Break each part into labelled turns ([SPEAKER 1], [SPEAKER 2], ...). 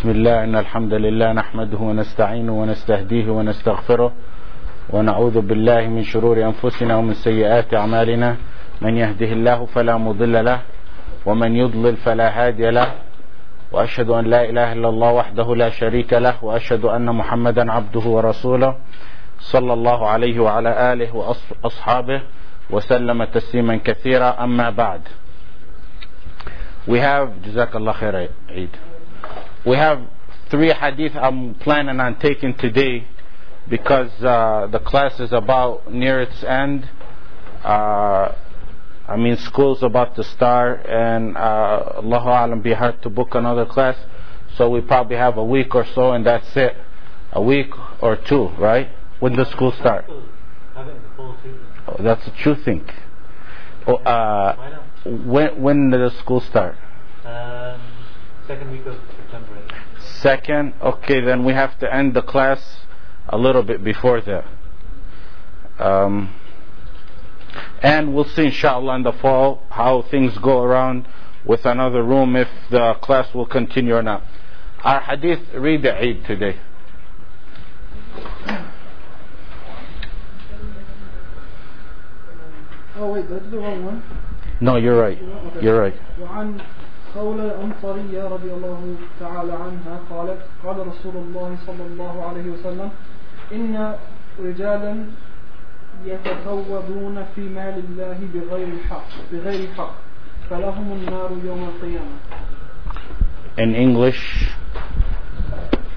[SPEAKER 1] بسم الله إن الحمد لله نحمده ونستعينه ونستهديه ونستغفره ونعوذ بالله من شرور أنفسنا ومن سيئات أعمالنا. من يهده الله فلا مضل له ومن يضلل فلا هادي له. وأشهد أن لا إله إلا الله وحده لا شريك له. وأشهد أن محمدا عبده ورسوله صلى الله عليه وعلى آله وأصحابه وسلم تسليما كثيرا. أما بعد. We have جزاك الله خير عيد. We have three hadith I'm planning on taking today because uh, the class is about near its end. Uh, I mean, school's about to start, and uh, Allahu Alam be hard to book another class. So we probably have a week or so, and that's it. A week or two, right? When does school start? Oh, that's what you think. Oh, uh, when when does school start?
[SPEAKER 2] Um, second week of September.
[SPEAKER 1] Second, okay, then we have to end the class a little bit before that. Um, and we'll see, inshallah, in the fall how things go around with another room if the class will continue or not. Our hadith, read the Eid today.
[SPEAKER 3] Oh wait, that's the wrong one.
[SPEAKER 1] No, you're right. You're right.
[SPEAKER 3] خولة الأنصارية رضي الله تعالى عنها قالت قال رسول الله صلى الله عليه وسلم إن رجالا يتثوبون في مال الله بغير حق بغير حق فلهم النار يوم القيامة.
[SPEAKER 1] In English,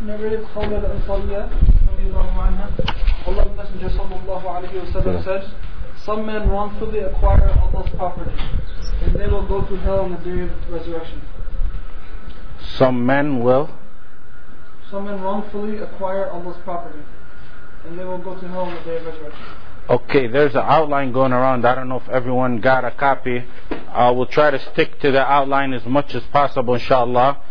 [SPEAKER 3] Narrated خولة الأنصارية رضي الله عنها؟ Allah's Messenger صلى الله عليه وسلم said Some men wrongfully acquire Allah's property. And they will go to hell on the day of resurrection.
[SPEAKER 1] some men will.
[SPEAKER 3] Some men wrongfully acquire Allah's property, and they will go to hell on the day of resurrection.
[SPEAKER 1] Okay, there's an outline going around. I don't know if everyone got a copy. Uh, we'll try to stick to the outline as much as possible, inshallah.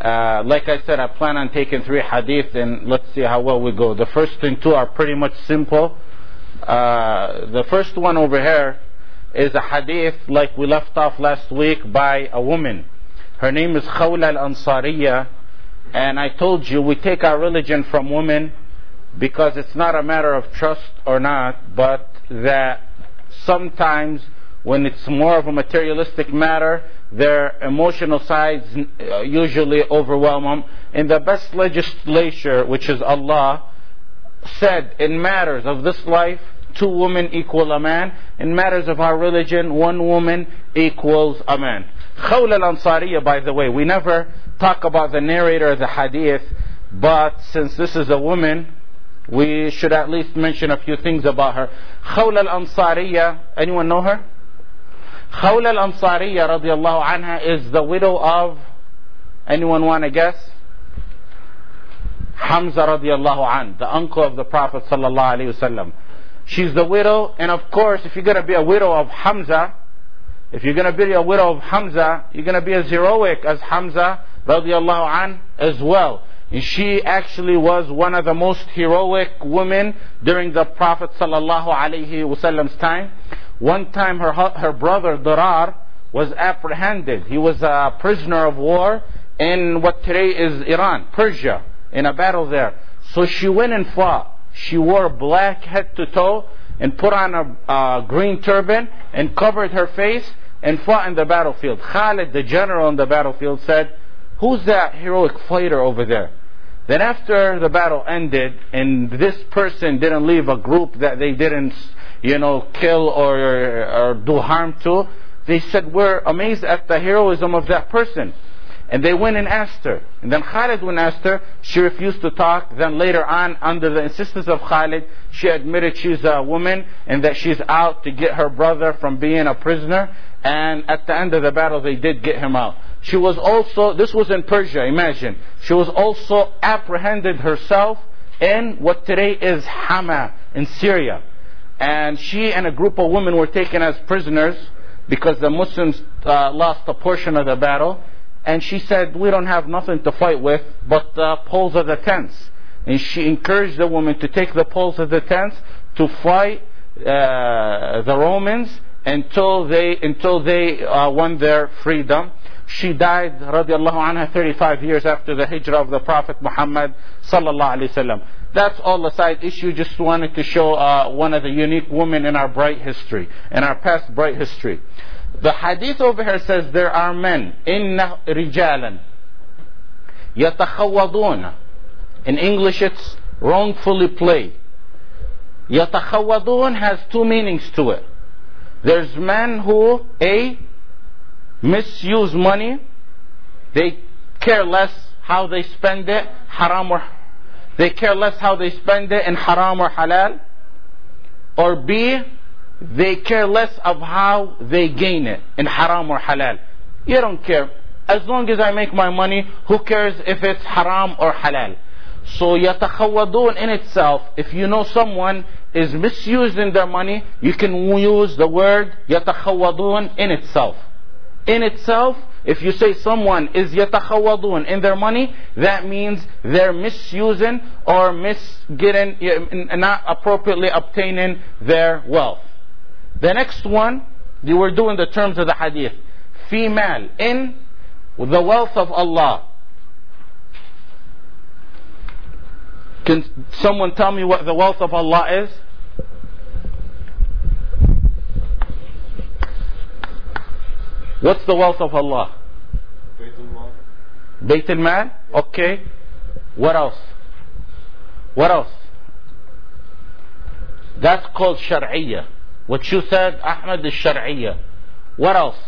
[SPEAKER 1] Uh, like I said, I plan on taking three hadith and let's see how well we go. The first and two are pretty much simple. Uh, the first one over here is a hadith like we left off last week by a woman. Her name is Khawla al-Ansariya and I told you we take our religion from women because it's not a matter of trust or not, but that sometimes when it's more of a materialistic matter, their emotional sides uh, usually overwhelm them. In the best legislature, which is Allah, said in matters of this life, two women equal a man. In matters of our religion, one woman equals a man. Khawla al-Ansariya, by the way, we never talk about the narrator of the hadith, but since this is a woman, we should at least mention a few things about her. Khawla al-Ansariya, anyone know her? Khawla al-Ansariya radiallahu anha is the widow of, anyone want to guess? Hamza radiallahu an, the uncle of the Prophet sallallahu alaihi wasallam. She's the widow, and of course, if you're going to be a widow of Hamza, if you're going to be a widow of Hamza, you're going to be as heroic as Hamza radiallahu an as well. And she actually was one of the most heroic women during the Prophet sallallahu alaihi wasallam's time. One time her, her brother Darar was apprehended. He was a prisoner of war in what today is Iran, Persia, in a battle there. So she went and fought. She wore black head to toe and put on a, green turban and covered her face and fought in the battlefield. Khalid, the general in the battlefield, said, Who's that heroic fighter over there? Then after the battle ended and this person didn't leave a group that they didn't, you know, kill or, or do harm to, they said, we're amazed at the heroism of that person. And they went and asked her. And then Khalid went and asked her. She refused to talk. Then later on, under the insistence of Khalid, she admitted she's a woman and that she's out to get her brother from being a prisoner. And at the end of the battle, they did get him out. She was also, this was in Persia, imagine. She was also apprehended herself in what today is Hama in Syria. And she and a group of women were taken as prisoners because the Muslims uh, lost a portion of the battle. And she said, we don't have nothing to fight with but the poles of the tents. And she encouraged the women to take the poles of the tents to fight uh, the Romans until they until they uh, won their freedom. She died, radiallahu anha, 35 years after the hijrah of the Prophet Muhammad sallallahu alaihi wasallam. That's all a side issue. Just wanted to show uh, one of the unique women in our bright history, in our past bright history. The hadith over here says there are men, in rijalan, yatakhawaduna. In English it's wrongfully play. Yatakhawwadun has two meanings to it. There's men who, A, misuse money. They care less how they spend it, haram or they care less how they spend it in haram or halal. Or B, they care less of how they gain it in haram or halal. You don't care. As long as I make my money, who cares if it's haram or halal? So yatakhawwadun in itself, if you know someone is misusing their money, you can use the word yatakhawwadun in itself. In itself, if you say someone is yatakhawwadun in their money, that means they're misusing or misgetting, not appropriately obtaining their wealth. The next one, you were doing the terms of the hadith. Female in the wealth of Allah. Can someone tell me what the wealth of Allah is? What's the wealth of Allah? Bayt al-Mal. Okay. What else? What else? That's called Shar'iyya. What you said, Ahmed, is Shar'iyya. What else?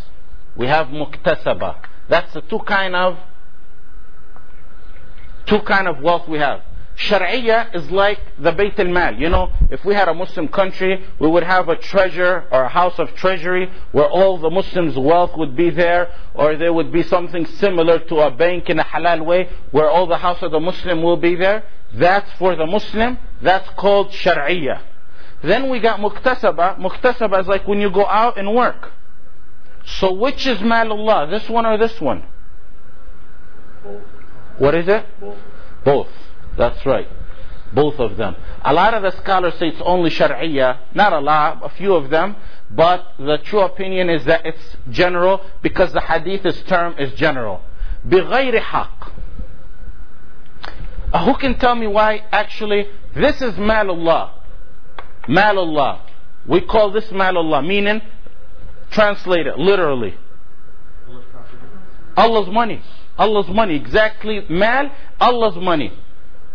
[SPEAKER 1] We have Muktasaba. That's the two kind of two kind of wealth we have. Sharia is like the Bayt al-Mal. You know, if we had a Muslim country, we would have a treasure or a house of treasury where all the Muslims' wealth would be there, or there would be something similar to a bank in a halal way where all the house of the Muslim will be there. That's for the Muslim. That's called Sharia. Then we got Muktasaba. Muktasaba is like when you go out and work. So which is Malullah? This one or this one? What is it? Both. That's right. Both of them. A lot of the scholars say it's only Sharia. Not a lot, a few of them. But the true opinion is that it's general because the hadith's term is general. بغير حق. Uh, who can tell me why actually this is malullah? Malullah. We call this malullah, meaning, translate it literally. Allah's money. Allah's money. Exactly. Mal, Allah's money.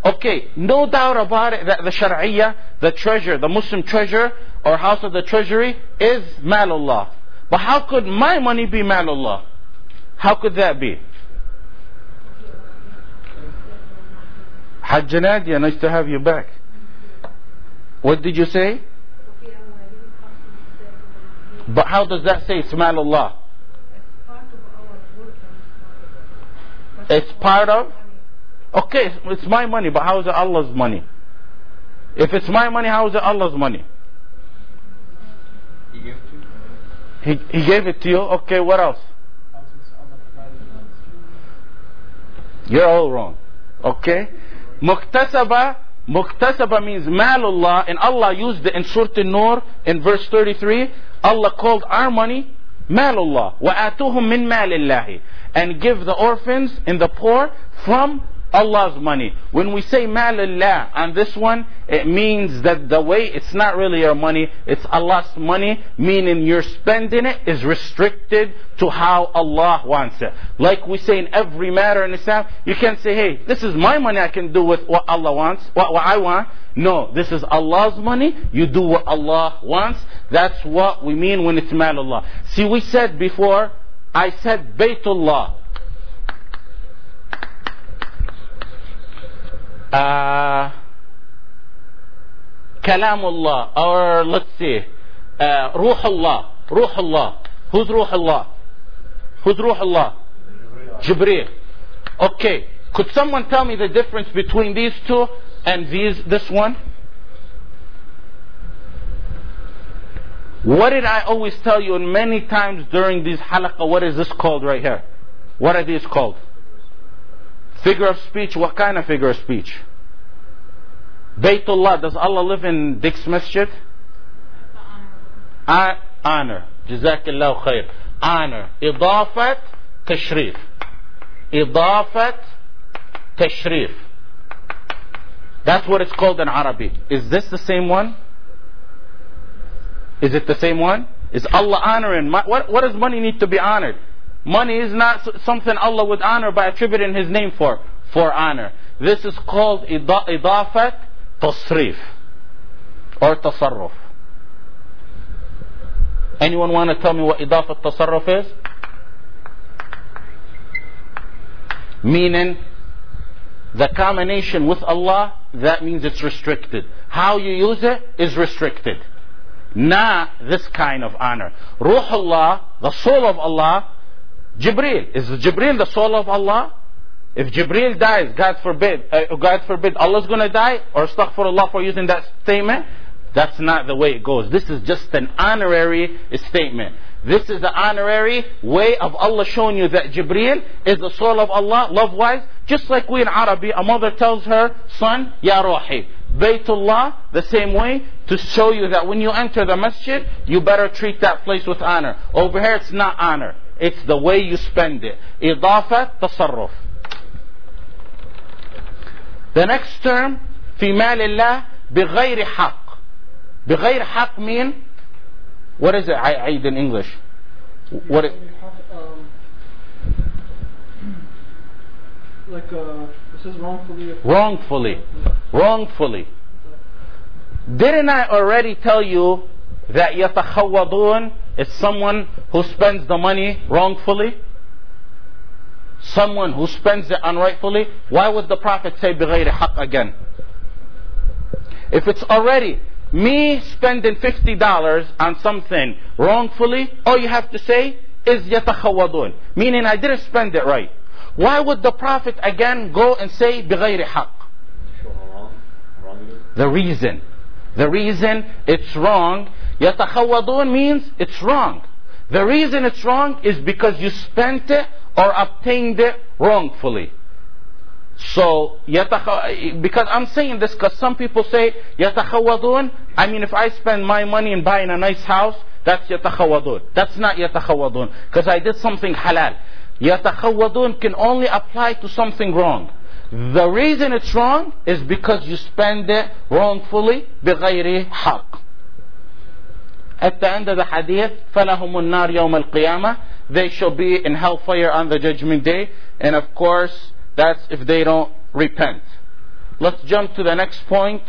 [SPEAKER 1] Okay, no doubt about it that the Shari'ah, the treasure, the Muslim treasure or house of the treasury is malullah. But how could my money be malullah? How could that be? Hajj Nadia, nice to have you back. What did you say? But how does that say it's malullah? It's part of? Okay, it's my money, but how is it Allah's money? If it's my money, how is it Allah's money?
[SPEAKER 2] He gave it to you?
[SPEAKER 1] He, he gave it to you. Okay, what else? You're all wrong. Okay? Muktasaba, Muktasaba means malullah, and Allah used it in Surah An-Nur in verse 33. Allah called our money malullah. وَآتُوهُم مِّن مَالِ اللَّهِ And give the orphans and the poor from Allah's money. When we say malullah on this one, it means that the way it's not really your money, it's Allah's money, meaning your spending it is restricted to how Allah wants it. Like we say in every matter in Islam, you can't say, hey, this is my money, I can do with what Allah wants, what, what I want. No, this is Allah's money, you do what Allah wants. That's what we mean when it's malullah. See, we said before, I said Baytullah. Uh, Kalamullah, or let's see, uh, Ruhullah, Ruhullah. Who's Ruhullah? Who's Ruhullah? Jibreel. Okay, could someone tell me the difference between these two and these, this one? What did I always tell you and many times during these halaqah, what is this called right here? What are these called? Figure of speech, what kind of figure of speech? Baytullah, does Allah live in Dick's Masjid? I honor. Jazakallah khair. Honor. Idafat, tashrif. Idafat, tashrif. That's what it's called in Arabic. Is this the same one? Is it the same one? Is Allah honoring? What, what does money need to be honored? Money is not something Allah would honor by attributing His name for, for honor. This is called idafat tasrif or tasarruf. Anyone want to tell me what idafat tasarruf is? Meaning, the combination with Allah, that means it's restricted. How you use it is restricted. Not this kind of honor. Ruhullah, the soul of Allah, Jibreel. Is Jibril the soul of Allah? If Jibril dies, God forbid, uh, God forbid, Allah's gonna die, or astaghfirullah for using that statement, that's not the way it goes. This is just an honorary statement. This is the honorary way of Allah showing you that Jibril is the soul of Allah, love-wise. Just like we in Arabic, a mother tells her son, Ya Ruhi. Baytullah, the same way, to show you that when you enter the masjid, you better treat that place with honor. Over here, it's not honor. It's the way you spend it. إضافة تصرف. The next term, في مال الله بغير حق. بغير حق mean what is it عيد in English? What it,
[SPEAKER 3] Um, like uh, it says wrongfully.
[SPEAKER 1] wrongfully. Wrongfully. Didn't I already tell you that يتخوضون is someone who spends the money wrongfully? Someone who spends it unrightfully? Why would the Prophet say بغير حق again? If it's already me spending $50 on something wrongfully, all you have to say is يتخوضون, meaning I didn't spend it right. Why would the Prophet again go and say بغير حق?
[SPEAKER 2] Show how wrong, wrong it is.
[SPEAKER 1] The reason. The reason it's wrong, يتخوضون means it's wrong. The reason it's wrong is because you spent it or obtained it wrongfully. So, يتخ... because I'm saying this because some people say يتخوضون, I mean if I spend my money in buying a nice house, that's يتخوضون. That's not يتخوضون because I did something halal. يتخوضون can only apply to something wrong. The reason it's wrong is because you spend it wrongfully بغير حق. At the end of the hadith, فَلَهُمُ النَّارِ يَوْمَ الْقِيَامَةِ They shall be in hellfire on the judgment day. And of course, that's if they don't repent. Let's jump to the next point.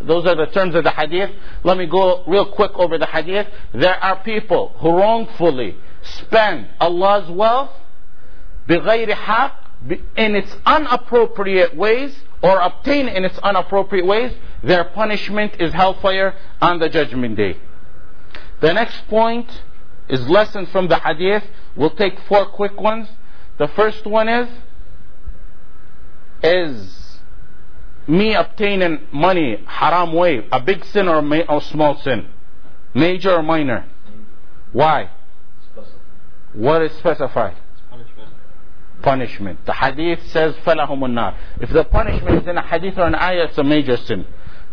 [SPEAKER 1] Those are the terms of the hadith. Let me go real quick over the hadith. There are people who wrongfully spend Allah's wealth بغير حق in its unappropriate ways or obtain in its unappropriate ways, their punishment is hellfire on the judgment day. The next point is lessons from the hadith. We'll take four quick ones. The first one is is me obtaining money haram way a big sin or, ma- or small sin, major or minor? Why?
[SPEAKER 2] Special.
[SPEAKER 1] What is specified?
[SPEAKER 2] It's punishment.
[SPEAKER 1] punishment. The hadith says فَلَهُمُ النَّارِ If the punishment is in a hadith or an ayah, it's a major sin.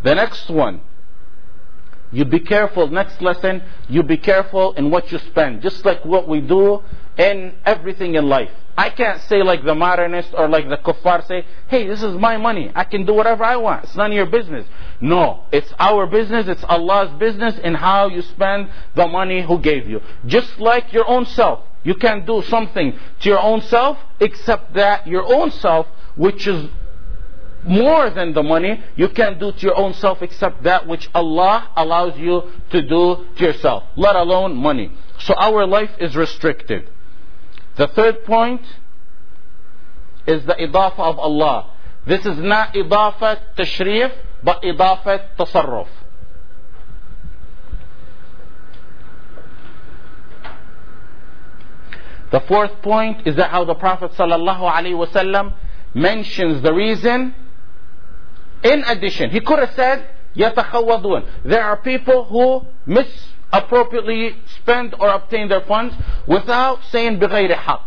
[SPEAKER 1] The next one, you be careful, next lesson, you be careful in what you spend. Just like what we do in everything in life. I can't say like the modernist or like the kuffar say, hey, this is my money. I can do whatever I want. It's none of your business. No, it's our business. It's Allah's business in how you spend the money who gave you. Just like your own self. You can't do something to your own self except that your own self, which is more than the money, you can't do to your own self except that which Allah allows you to do to yourself, let alone money. So our life is restricted. The third point is the idafa of Allah. This is not idafa tashrif, but idafa tasarruf. The fourth point is that how the Prophet ﷺ mentions the reason in addition. He could have said, يَتَخَوَّضُونَ There are people who misappropriately spend or obtain their funds without saying بِغَيْرِ حَقٍ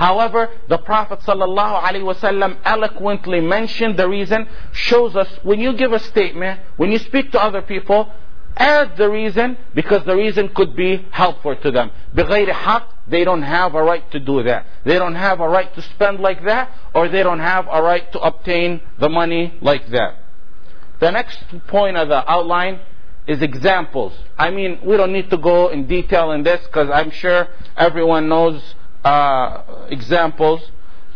[SPEAKER 1] However, the Prophet ﷺ eloquently mentioned the reason, shows us when you give a statement, when you speak to other people, add the reason because the reason could be helpful to them. بغير حق, they don't have a right to do that. They don't have a right to spend like that, or they don't have a right to obtain the money like that. The next point of the outline is examples. I mean, we don't need to go in detail in this because I'm sure everyone knows uh, examples.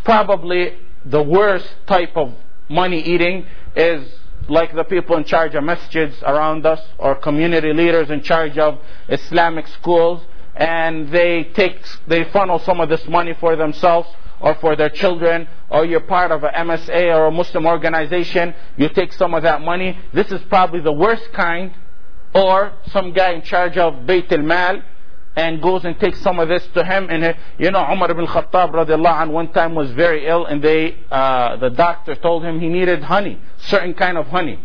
[SPEAKER 1] Probably the worst type of money eating is like the people in charge of masjids around us or community leaders in charge of Islamic schools and they take they funnel some of this money for themselves or for their children or you're part of a MSA or a Muslim organization you take some of that money this is probably the worst kind or some guy in charge of Bayt al-Mal and goes and takes some of this to him. And you know, Umar ibn Khattab radiallahu anh, one time was very ill, and they, uh, the doctor told him he needed honey, certain kind of honey.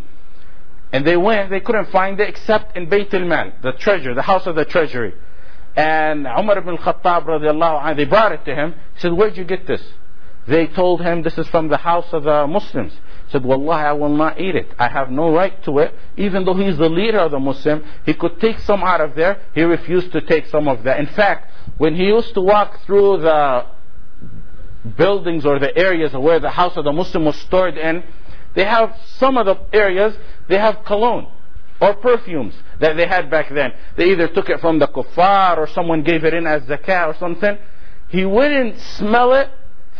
[SPEAKER 1] And they went, they couldn't find it except in Bayt al-Mal, the treasure, the house of the treasury. And Umar ibn Khattab radiallahu anh, they brought it to him. He said, where'd you get this? They told him this is from the house of the Muslims He said, Wallahi, I will not eat it. I have no right to it. Even though he's the leader of the Muslim, he could take some out of there. He refused to take some of that. In fact, when he used to walk through the buildings or the areas where the house of the Muslim was stored in, they have some of the areas, they have cologne or perfumes that they had back then. They either took it from the kuffar or someone gave it in as zakat or something. He wouldn't smell it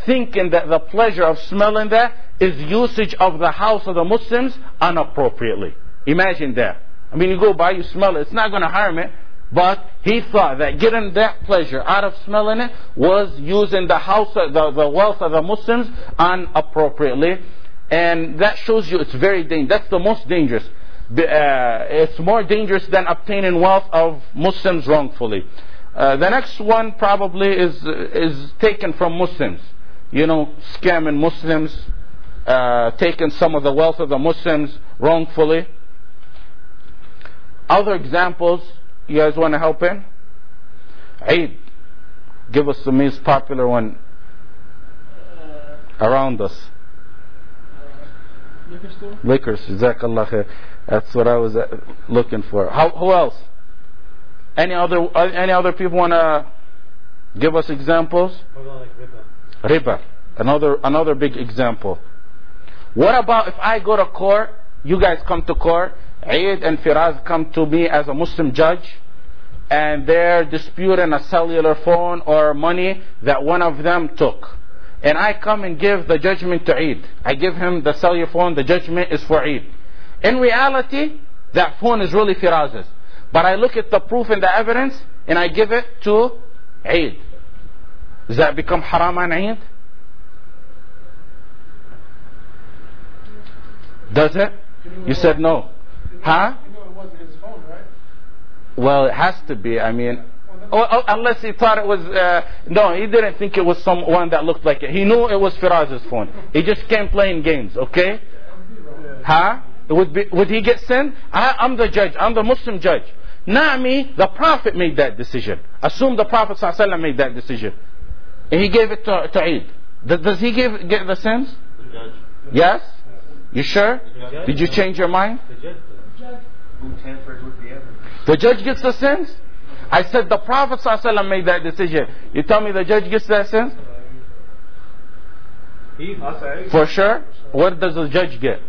[SPEAKER 1] thinking that the pleasure of smelling that is usage of the house of the Muslims unappropriately. Imagine that. I mean, you go by, you smell it, it's not going to harm it. But he thought that getting that pleasure out of smelling it was using the house, the, the wealth of the Muslims unappropriately. And that shows you it's very dangerous. That's the most dangerous. Uh, it's more dangerous than obtaining wealth of Muslims wrongfully. Uh, the next one probably is is taken from Muslims. You know, scamming Muslims, uh, taken some of the wealth of the Muslims wrongfully. Other examples, you guys want to help in? Eid. Give us the most popular one around us.
[SPEAKER 3] Liquor store?
[SPEAKER 1] Jazakallah khair. That's what I was uh, looking for. How, who else? Any other uh, any other people want to give us examples?
[SPEAKER 2] What about like riba?
[SPEAKER 1] Riba, another another big example. What about if I go to court, you guys come to court, Eid and Firas come to me as a Muslim judge, and they're disputing a cellular phone or money that one of them took. And I come and give the judgment to Eid. I give him the cellular phone, the judgment is for Eid. In reality, that phone is really Firas's. But I look at the proof and the evidence, and I give it to Eid. Does that become haram on Eid? Does it? You said no. Huh?
[SPEAKER 3] You know it wasn't his phone, right?
[SPEAKER 1] Well, it has to be. I mean, unless he thought it was. Uh, no, he didn't think it was someone that looked like it. He knew it was Firas's phone. He just came playing games. Okay? Huh? Would be, would he get sin? I, I'm the judge. I'm the Muslim judge. Not me. The Prophet made that decision. Assume the Prophet ﷺ made that decision, and he gave it to, to Eid. Does, does he give get the sins? Yes. You sure? Did you change your mind?
[SPEAKER 2] The judge does.
[SPEAKER 4] Who tampered with the evidence?
[SPEAKER 1] The judge gets the sins? I said the Prophet ﷺ made that decision. You tell me the judge gets that
[SPEAKER 4] say.
[SPEAKER 1] For sure? What does the judge get?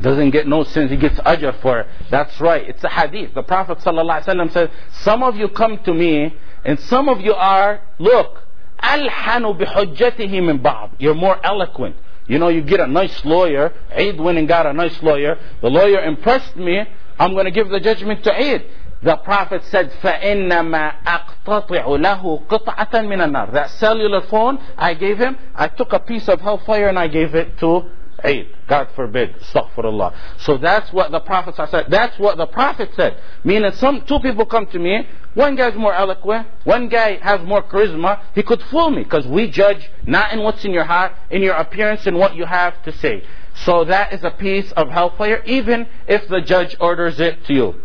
[SPEAKER 1] Doesn't get no sins, he gets ajr for it. That's right. It's a hadith. The Prophet ﷺ said, Some of you come to me, and some of you are, look, alhanu bihujjatihi min ba'd. You're more eloquent. You know, you get a nice lawyer. Eid went and got a nice lawyer. The lawyer impressed me. I'm going to give the judgment to Eid. The Prophet said, فَإِنَّمَا أَقْتَطِعُ لَهُ قِطْعَةً مِنَ النَّارِ That cellular phone I gave him, I took a piece of hellfire and I gave it to Eid. God forbid. Astaghfirullah. So that's what the Prophet said. That's what the Prophet said. Meaning some two people come to me, one guy's more eloquent, one guy has more charisma, he could fool me because we judge not in what's in your heart, in your appearance and what you have to say. So that is a piece of hellfire even if the judge orders it to you.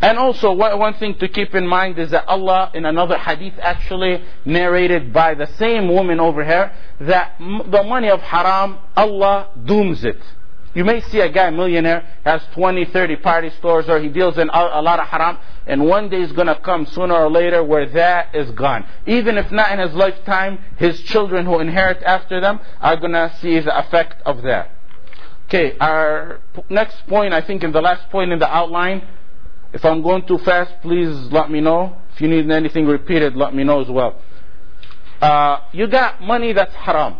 [SPEAKER 1] And also, one thing to keep in mind is that Allah, in another hadith actually narrated by the same woman over here, that the money of haram, Allah dooms it. you may see a guy, millionaire, has 20, 30 party stores, or he deals in a, a lot of haram, and one day is going to come sooner or later where that is gone. Even if not in his lifetime, his children who inherit after them are going to see the effect of that. Okay, our next point, I think in the last point in the outline, if I'm going too fast, please let me know. If you need anything repeated, let me know as well. Uh, you got money that's haram.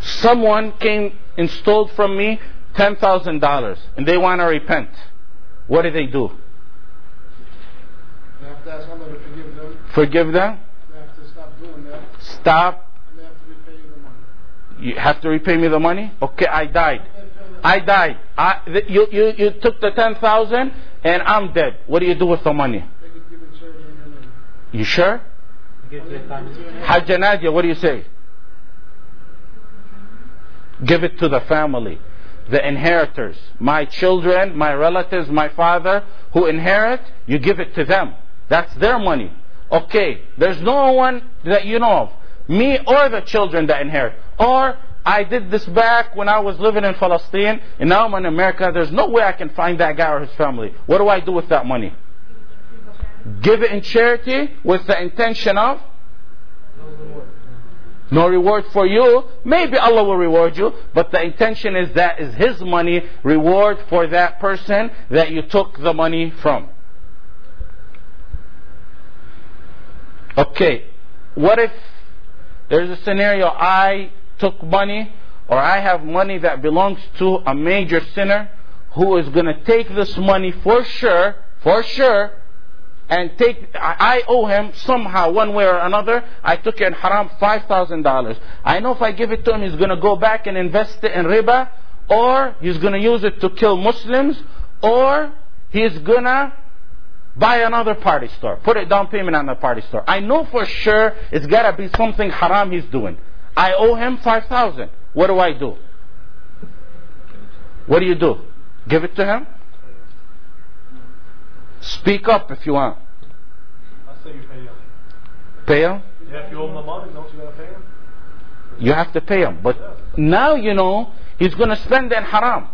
[SPEAKER 1] Someone came and stole from me $10,000 and they want to repent. What do they do?
[SPEAKER 5] They have to ask Allah to forgive them.
[SPEAKER 1] Forgive them?
[SPEAKER 5] They have to stop doing that.
[SPEAKER 1] Stop.
[SPEAKER 5] And they have to repay you the money.
[SPEAKER 1] You have to repay me the money? Okay, I died. I died. I, you, you, you took the 10,000 and I'm dead. What do you do with the money? You sure? Hajj what do you say? Give it to the family, the inheritors. My children, my relatives, my father who inherit, you give it to them. That's their money. Okay, there's no one that you know of, me or the children that inherit. Or I did this back when I was living in Palestine and now I'm in America. There's no way I can find that guy or his family. What do I do with that money? Give it in charity with the intention of no reward for you. Maybe Allah will reward you, but the intention is that is His money, reward for that person that you took the money from. Okay, what if there's a scenario I took money or I have money that belongs to a major sinner who is going to take this money for sure, for sure, and take I owe him somehow one way or another I took it in haram five thousand dollars. I know if I give it to him he's gonna go back and invest it in riba or he's gonna use it to kill Muslims or he's gonna buy another party store put a down payment on the party store. I know for sure it's gotta be something haram he's doing I owe him five thousand what do I do what do you do give it to him Speak up if you want.
[SPEAKER 4] I say you pay him.
[SPEAKER 1] Pay him?
[SPEAKER 4] Yeah, if you owe him the money, don't you gotta pay him?
[SPEAKER 1] You have to pay him. But now you know he's going to spend that haram.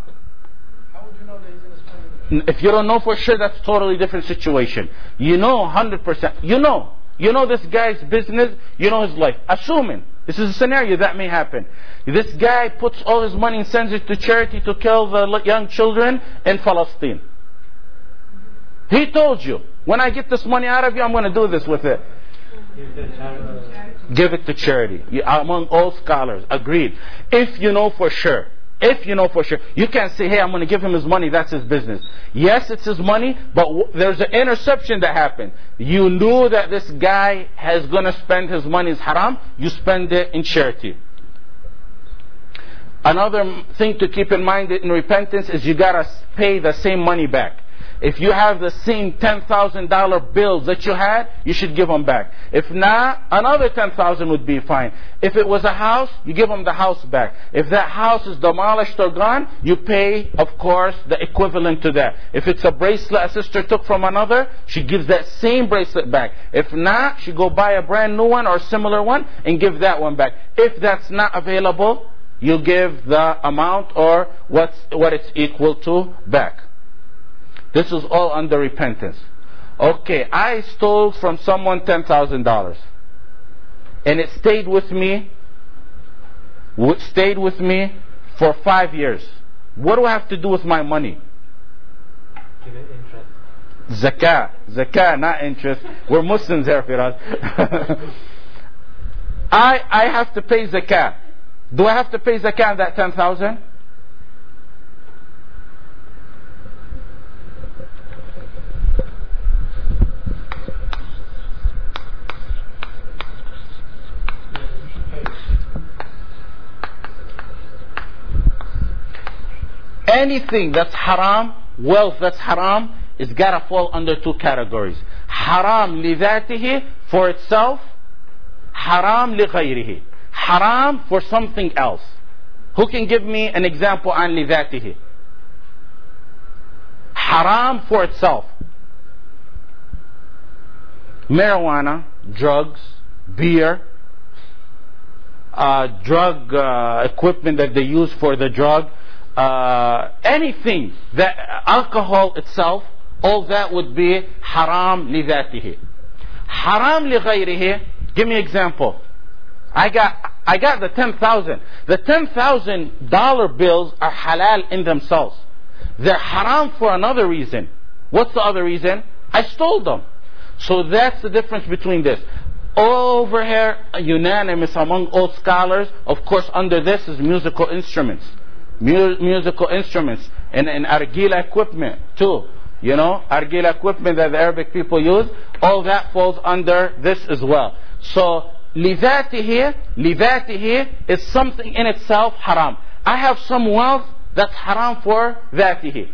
[SPEAKER 5] How would you know that he's going to spend it?
[SPEAKER 1] If you don't know for sure, that's a totally different situation. You know 100%. You know. You know this guy's business. You know his life. Assuming. This is a scenario that may happen. This guy puts all his money and sends it to charity to kill the young children in Palestine. He told you, when I get this money out of you, I'm going to do this with it.
[SPEAKER 2] Give it to charity.
[SPEAKER 1] Among all scholars, agreed. If you know for sure, if you know for sure, you can't say, hey, I'm going to give him his money, that's his business. Yes, it's his money, but there's an interception that happened. You knew that this guy is going to spend his money is haram, you spend it in charity. Another thing to keep in mind in repentance is you gotta pay the same money back. If you have the same $10,000 bills that you had, you should give them back. If not, another 10,000 would be fine. If it was a house, you give them the house back. If that house is demolished or gone, you pay, of course, the equivalent to that. If it's a bracelet a sister took from another, she gives that same bracelet back. If not, she go buy a brand new one or similar one and give that one back. If that's not available, you give the amount or what's, what it's equal to back. This is all under repentance. Okay, I stole from someone $10,000 and it stayed with me, stayed with me for five years. What do I have to do with my money?
[SPEAKER 2] Give it interest.
[SPEAKER 1] Zakah. Zakah, not interest. We're Muslims here, Firas. I, I have to pay zakah. Do I have to pay zakah on that 10,000? Anything that's haram, wealth that's haram, is gotta fall under two categories. Haram lidatihi for itself, haram lighayrihi. Haram for something else. Who can give me an example on lidatihi? Haram for itself. Marijuana, drugs, beer, uh, drug uh, equipment that they use for the drug, uh, anything that alcohol itself, all that would be haram لذاته. Haram لغيره. Give me an example. I got I got the ten thousand. The ten thousand dollar bills are halal in themselves. They're haram for another reason. What's the other reason? I stole them. So that's the difference between this. Over here, unanimous among all scholars, of course, under this is musical instruments. Mu- musical instruments and, and argila equipment too. You know, argila equipment that the Arabic people use, all that falls under this as well. So, لذاته, لذاته is something in itself haram. I have some wealth that's haram for ذاته.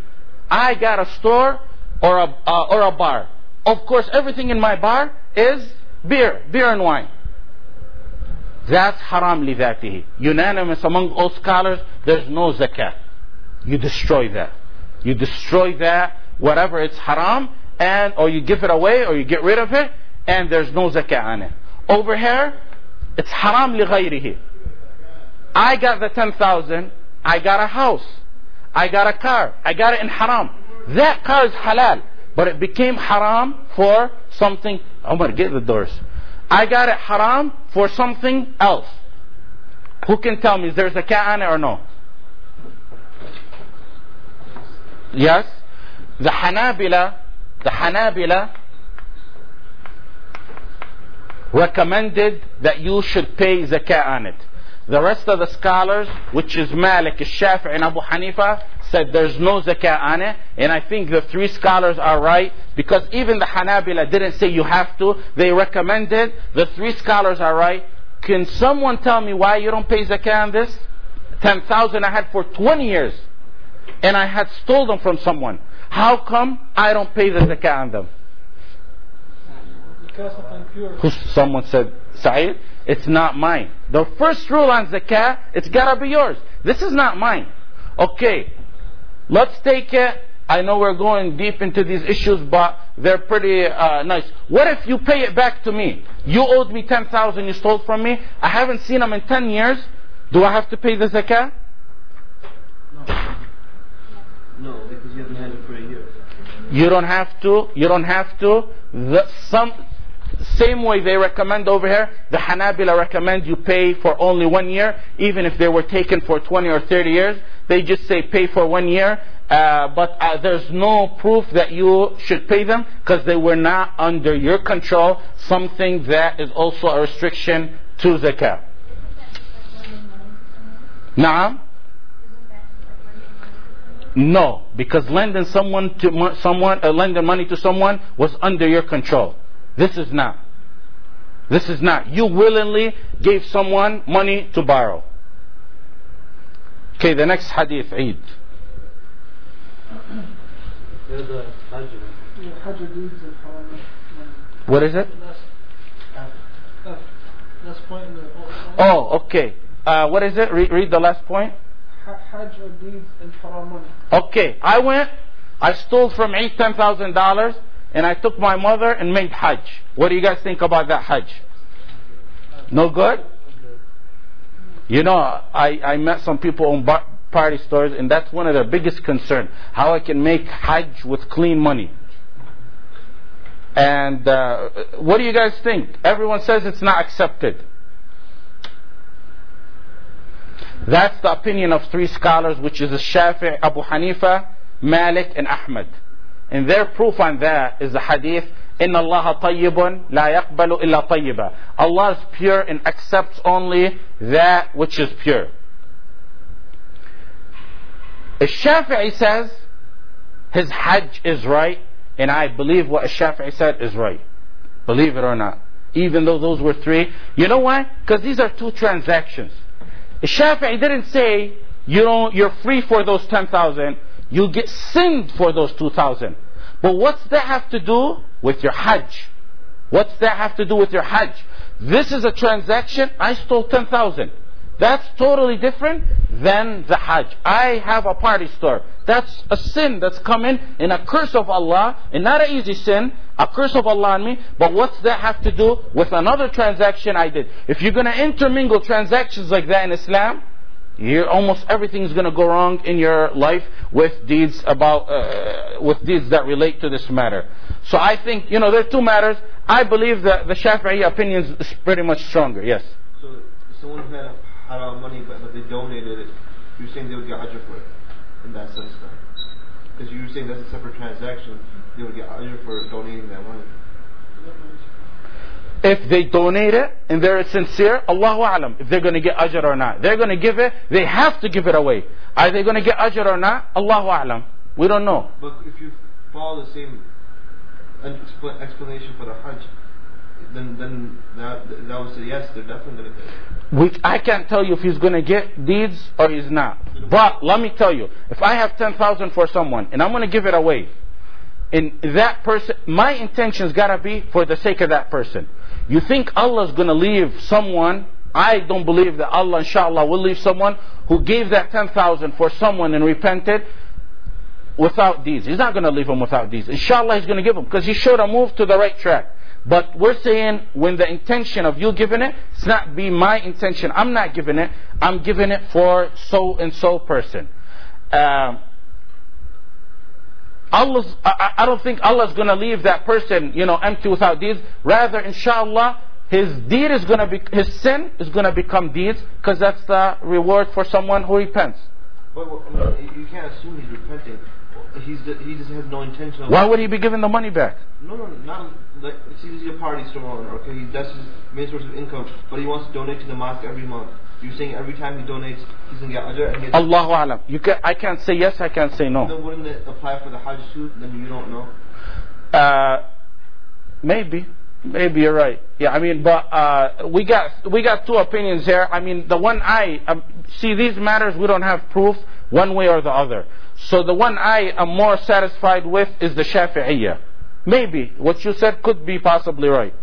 [SPEAKER 1] I got a store or a, uh, or a bar. Of course, everything in my bar is beer, beer and wine. That's haram lidatihi. Unanimous among all scholars, there's no zakat. You destroy that. You destroy that, whatever it's haram, and or you give it away or you get rid of it, and there's no zakat on it. Over here, it's haram li I got the 10,000, I got a house, I got a car, I got it in haram. That car is halal, but it became haram for something. Omar, get the doors. I got it haram for something else. Who can tell me, is there zakah on it or no? Yes? The Hanabila, the Hanabila recommended that you should pay zakah on it. The rest of the scholars, which is Malik, Shafi, and Abu Hanifa, said there's no zakah on it. And I think the three scholars are right because even the Hanabila didn't say you have to. They recommended. The three scholars are right. Can someone tell me why you don't pay zakah on this? 10,000 I had for 20 years. And I had stole them from someone. How come I don't pay the zakah on them?
[SPEAKER 3] Because of impure.
[SPEAKER 1] Who, someone said, Sa'id, it's not mine. The first rule on zakah, it's gotta be yours. This is not mine. Okay, let's take it. I know we're going deep into these issues, but they're pretty uh, nice. What if you pay it back to me? You owed me 10,000 you stole from me. I haven't seen them in 10 years. Do I have to pay the zakah?
[SPEAKER 6] No, No, because you haven't had it for a year.
[SPEAKER 1] You don't have to. You don't have to. The, some same way they recommend over here. The Hanabila recommend you pay for only one year, even if they were taken for 20 or 30 years. They just say pay for one year. Uh, but uh, there's no proof that you should pay them because they were not under your control. Something that is also a restriction to zakah. Naam. No, because lending someone to someone, uh, lending money to someone was under your control. This is not. This is not. You willingly gave someone money to borrow. Okay, the next hadith, Eid. What is it?
[SPEAKER 3] Uh,
[SPEAKER 1] Oh, okay. Uh, what is it? Re- read the last point. Okay, I went, I stole from Eid $10,000 and I took my mother and made Hajj. What do you guys think about that Hajj? No good? You know, I, I met some people on party stores and that's one of their biggest concern. How I can make Hajj with clean money. And uh, what do you guys think? Everyone says it's not accepted. That's the opinion of three scholars, which is Shafi, Abu Hanifa, Malik, and Ahmad. And their proof on that is the hadith, إن الله طيب لا يقبل إلا طيبا. Allah is pure and accepts only that which is pure. Shafi'i says his Hajj is right, and I believe what Shafi'i said is right. Believe it or not. Even though those were three. You know why? Because these are two transactions. Shafi'i didn't say you know you're free for those ten thousand. You get sinned for those two thousand. But what's that have to do with your Hajj? What's that have to do with your Hajj? This is a transaction. I stole ten thousand. That's totally different than the Hajj. I have a party store. That's a sin that's coming in a curse of Allah, and not an easy sin. a curse of Allah on me, but what's that have to do with another transaction I did? If you're going to intermingle transactions like that in Islam, you're, almost everything's going to go wrong in your life with deeds about uh, with deeds that relate to this matter. So I think you know there are two matters. I believe that the Shafi'i opinion is pretty much stronger. Yes.
[SPEAKER 6] So someone who had a haram money but, but they donated it, you're saying they would get ajr for it in that sense? Because you were saying that's a separate transaction, they would get ajr for donating that money.
[SPEAKER 1] If they donate it and they're sincere, Allahu Alam, if they're going to get ajr or not. They're going to give it, they have to give it away. Are they going to get ajr or not? Allahu Alam. We don't know.
[SPEAKER 6] But if you follow the same explanation for the Hajj, then then that that would say yes, they're definitely going to get it.
[SPEAKER 1] We, I can't tell you if he's going to get deeds or he's not. But let me tell you, if I have 10,000 for someone and I'm going to give it away, and that person, my intention's got to be for the sake of that person. You think Allah's going to leave someone? I don't believe that Allah, inshallah, will leave someone who gave that 10,000 for someone and repented without deeds. He's not going to leave him without deeds. Inshallah, he's going to give him because he should have moved to the right track. But we're saying when the intention of you giving it, it's not be my intention. I'm not giving it. I'm giving it for so and so person. Um, Allah's, I, I don't think Allah's going to leave that person, you know, empty without deeds. Rather, inshallah, his deed is going to be, his sin is going to become deeds because that's the reward for someone who repents.
[SPEAKER 6] But well, I mean, you can't assume he's repenting. He's he just has no intention of.
[SPEAKER 1] Why would he be giving the money back?
[SPEAKER 6] No, no, not like see, he's a party store owner. Okay, he, that's his main source of income, but he wants to donate to the mosque every month. You're saying every time he donates, he's gonna get ajr and
[SPEAKER 1] Allahu alam. You can, I can't say yes, I can't say no.
[SPEAKER 6] Then wouldn't it apply for the Hajj too? Then you don't know.
[SPEAKER 1] Uh, maybe, maybe you're right. Yeah, I mean, but uh, we got we got two opinions here. I mean, the one I um, see these matters we don't have proof one way or the other. So the one I am more satisfied with is the Shafi'iyya. Maybe what you said could be possibly right.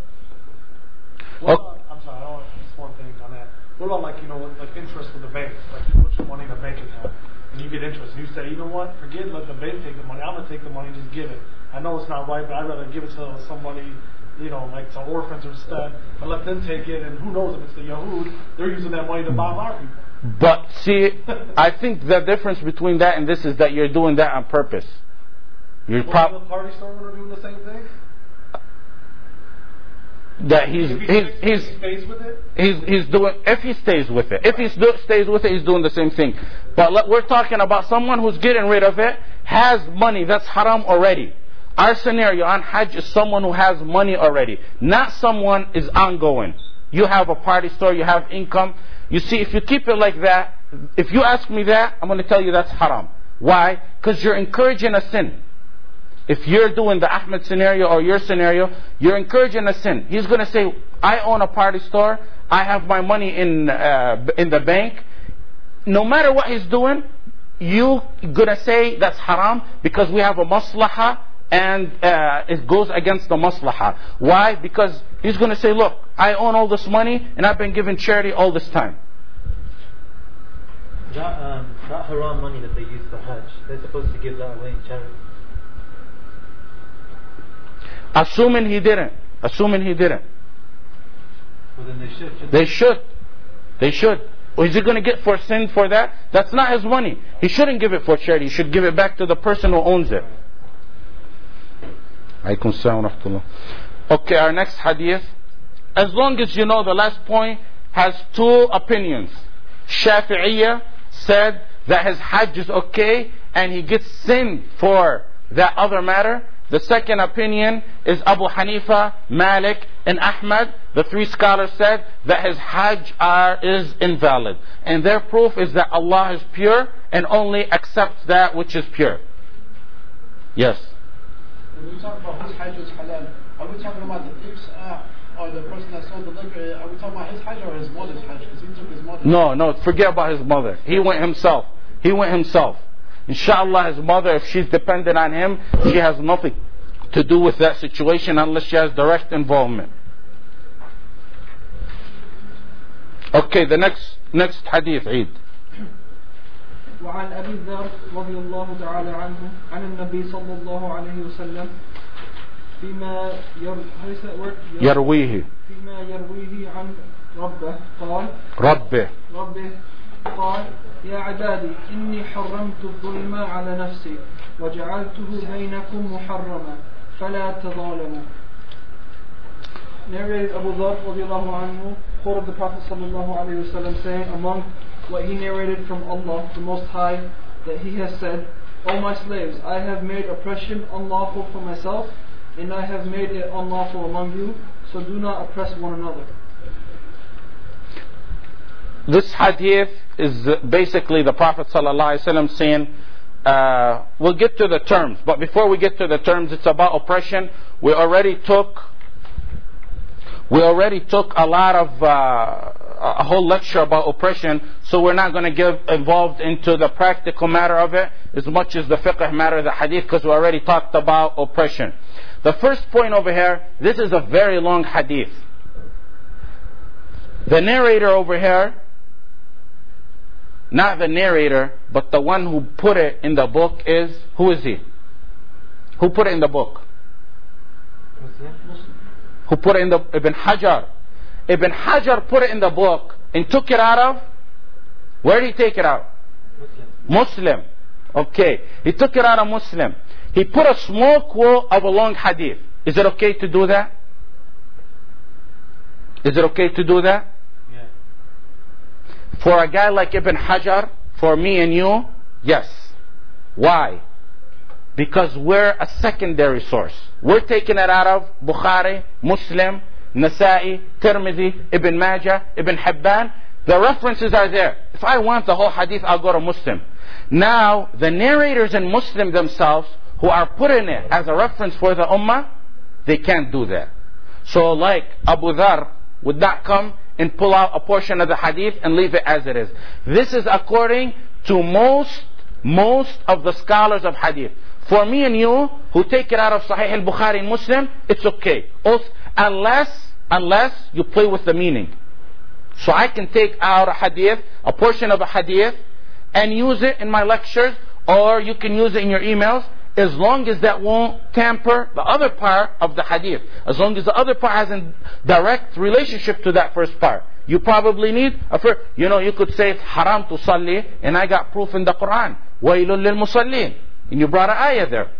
[SPEAKER 4] What
[SPEAKER 1] Oh.
[SPEAKER 4] about, I'm sorry, I don't want just one thing on that. What about like you know like interest with the bank? Like you put your money in a bank account and you get interest, and you say, you know what, forget let the bank take the money. I'm gonna take the money, and just give it. I know it's not right, but I'd rather give it to somebody, you know, like to orphans or instead, and let them take it. And who knows if it's the Yahud, they're using that money to bomb our people.
[SPEAKER 1] But see, I think the difference between that and this is that you're doing that on purpose. You're
[SPEAKER 4] Well,
[SPEAKER 1] prob-
[SPEAKER 4] the party store doing the same thing.
[SPEAKER 1] That he's
[SPEAKER 4] If he,
[SPEAKER 1] he's he's
[SPEAKER 4] stays with it.
[SPEAKER 1] he's he's doing if he stays with it. If he st- stays with it he's doing the same thing. But let, we're talking about someone who's getting rid of it has money. That's haram already. Our scenario on hajj is someone who has money already. Not someone is ongoing. You have a party store you have income. You see if you keep it like that if you ask me that i'm going to tell you that's haram. Why? Because you're encouraging a sin if you're doing the Ahmed scenario or your scenario, you're encouraging a sin. He's going to say, I own a party store. I have my money in, uh, in the bank. No matter what he's doing, you going to say that's haram because we have a maslaha and uh, it goes against the maslaha. Why? Because he's going to say, look, I own all this money and I've been giving charity all this time.
[SPEAKER 2] That, um, that haram money that they use for Hajj, they're supposed to give that away in charity.
[SPEAKER 1] Assuming he didn't. Assuming he didn't.
[SPEAKER 2] Well, then they should.
[SPEAKER 1] They should. They should. Or is he going to get for sin for that? That's not his money. He shouldn't give it for charity. He should give it back to the person who owns it. Alaykum salam wa rahmatullah. Okay, our next hadith. As long as you know the last point has two opinions. Shafi'iyya said that his hajj is okay and he gets sin for that other matter. The second opinion is Abu Hanifa, Malik, and Ahmad. The three scholars said that his hajj are, is invalid. And their proof is that Allah is pure and only accepts that which is pure. Yes.
[SPEAKER 5] When we talk about his hajj is halal, are we talking about the ifs uh, or the person that sold the liquor? Are we talking about his hajj or his mother's hajj? Because he took his mother.
[SPEAKER 1] No, no, forget about his mother. He went himself. He went himself. Inshallah, his mother, if she's dependent on him, she has nothing to do with that situation unless she has direct involvement. Okay, the next next hadith, Eid.
[SPEAKER 3] وعن أبي الذر رضي الله تعالى عنه عن النبي صلى الله عليه وسلم فيما ير... how is that word?
[SPEAKER 1] يرويه
[SPEAKER 3] فيما يرويه عن ربه قال
[SPEAKER 1] ربه
[SPEAKER 3] ربه قال يا عبادي إني حرمت الظلم على نفسي وجعلته بينكم محرما فلا تظالموا Narrated Abu Dhar radiallahu anhu quoted the Prophet sallallahu alayhi wasallam saying among what he narrated from Allah the Most High that he has said O my slaves I have made oppression unlawful for myself and I have made it unlawful among you so do not oppress one another
[SPEAKER 1] This hadith is basically the Prophet ﷺ saying, uh, we'll get to the terms, but before we get to the terms, it's about oppression. We already took, we already took a lot of, uh, a whole lecture about oppression, so we're not going to get involved into the practical matter of it as much as the fiqh matter of the hadith, because we already talked about oppression. The first point over here, this is a very long hadith. The narrator over here not the narrator, but the one who put it in the book is who is he? Who put it in the book? Who put it in the Ibn Hajar? Ibn Hajar put it in the book and took it out of where did he take it out? Muslim. Okay. He took it out of Muslim. He put a small quote of a long hadith. Is it okay to do that? Is it okay to do that? For a guy like Ibn Hajar, for me and you, yes. Why? Because we're a secondary source. We're taking it out of Bukhari, Muslim, Nasa'i, Tirmidhi, Ibn Majah, Ibn Hibban. The references are there. If I want the whole hadith, I'll go to Muslim. Now, the narrators in Muslim themselves, who are putting it as a reference for the Ummah, they can't do that. So like Abu Dhar would not come and pull out a portion of the hadith and leave it as it is. This is according to most, most of the scholars of hadith. For me and you, who take it out of Sahih al-Bukhari and Muslim, it's okay. Unless, unless you play with the meaning. So I can take out a hadith, a portion of a hadith, and use it in my lectures, or you can use it in your emails, as long as that won't tamper the other part of the hadith. As long as the other part has a direct relationship to that first part. You probably need a first, you know, you could say it's haram to salli, and I got proof in the Quran. وَيْلٌ لِلْمُصَلِّينَ And you brought an ayah there.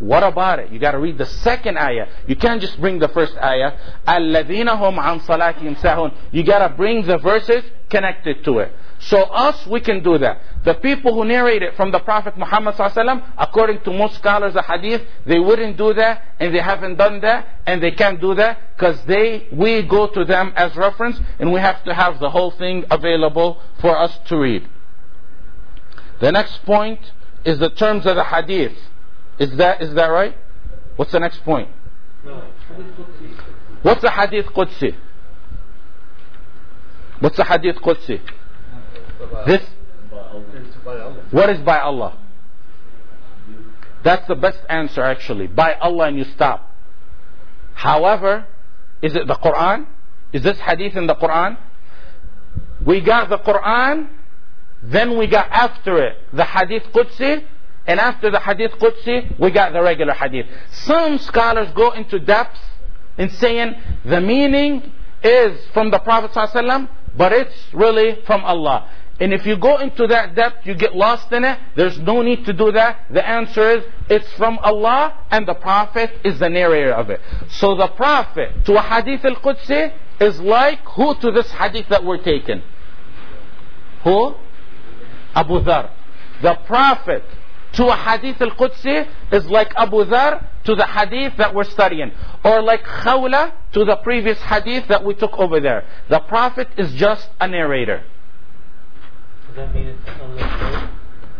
[SPEAKER 1] What about it? You got to read the second ayah. You can't just bring the first ayah. الَّذِينَ هُمْ عَنْ صَلَاتِهِمْ سَهُونَ You got to bring the verses connected to it. So us, we can do that. The people who narrate it from the Prophet Muhammad ﷺ, according to most scholars of hadith, they wouldn't do that, and they haven't done that, and they can't do that, because they, we go to them as reference, and we have to have the whole thing available for us to read. The next point is the terms of the hadith. Is that, is that right? What's the next point? What's the hadith Qudsi? What's the hadith Qudsi? This, what is by Allah? That's the best answer actually. By Allah and you stop. However, is it the Quran? Is this hadith in the Quran? We got the Quran, then we got after it the hadith Qudsi, and after the hadith Qudsi, we got the regular hadith. Some scholars go into depth in saying the meaning is from the Prophet ﷺ, but it's really from Allah. And if you go into that depth, you get lost in it. There's no need to do that. The answer is, it's from Allah and the Prophet is the narrator of it. So the Prophet to a hadith al-Qudsi is like who to this hadith that we're taking? Who? Abu Dhar. The Prophet to a hadith al-Qudsi is like Abu Dhar to the hadith that we're studying. Or like Khawla to the previous hadith that we took over there. The Prophet is just a narrator.
[SPEAKER 2] Does that mean it's Allah's word?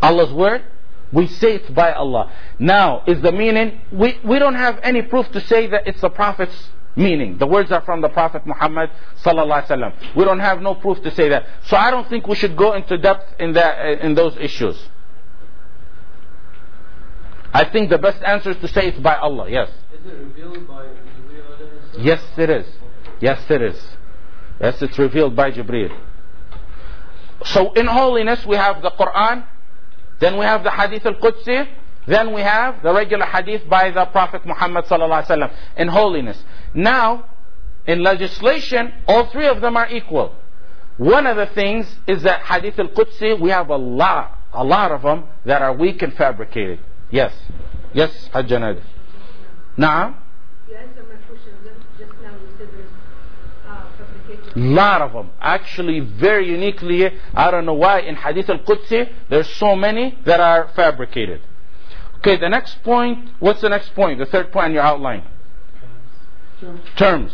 [SPEAKER 1] Allah's word? We say it's by Allah. Now, is the meaning, we, we don't have any proof to say that it's the Prophet's meaning. The words are from the Prophet Muhammad sallallahu alaihi wasallam. We don't have no proof to say that. So I don't think we should go into depth in that in those issues. I think the best answer is to say it's by Allah. Yes.
[SPEAKER 2] Is it revealed by Jibreel?
[SPEAKER 1] Yes, it is. Yes, it is. Yes, it's revealed by Jibreel. So in holiness we have the Quran, then we have the Hadith al-Qudsi, Then we have the regular hadith by the Prophet Muhammad sallallahu alaihi wasallam in holiness. Now, in legislation, all three of them are equal. One of the things is that hadith al-Qudsi, we have a lot, a lot of them that are weak and fabricated. Yes. Yes, Hajjanad. Now,
[SPEAKER 7] You answered my question just now. You said there's uh,
[SPEAKER 1] lot of them. Actually, very uniquely, I don't know why, in Hadith al-Qudsi, there's so many that are fabricated. Okay, the next point, what's the next point? The third point in your outline. Terms.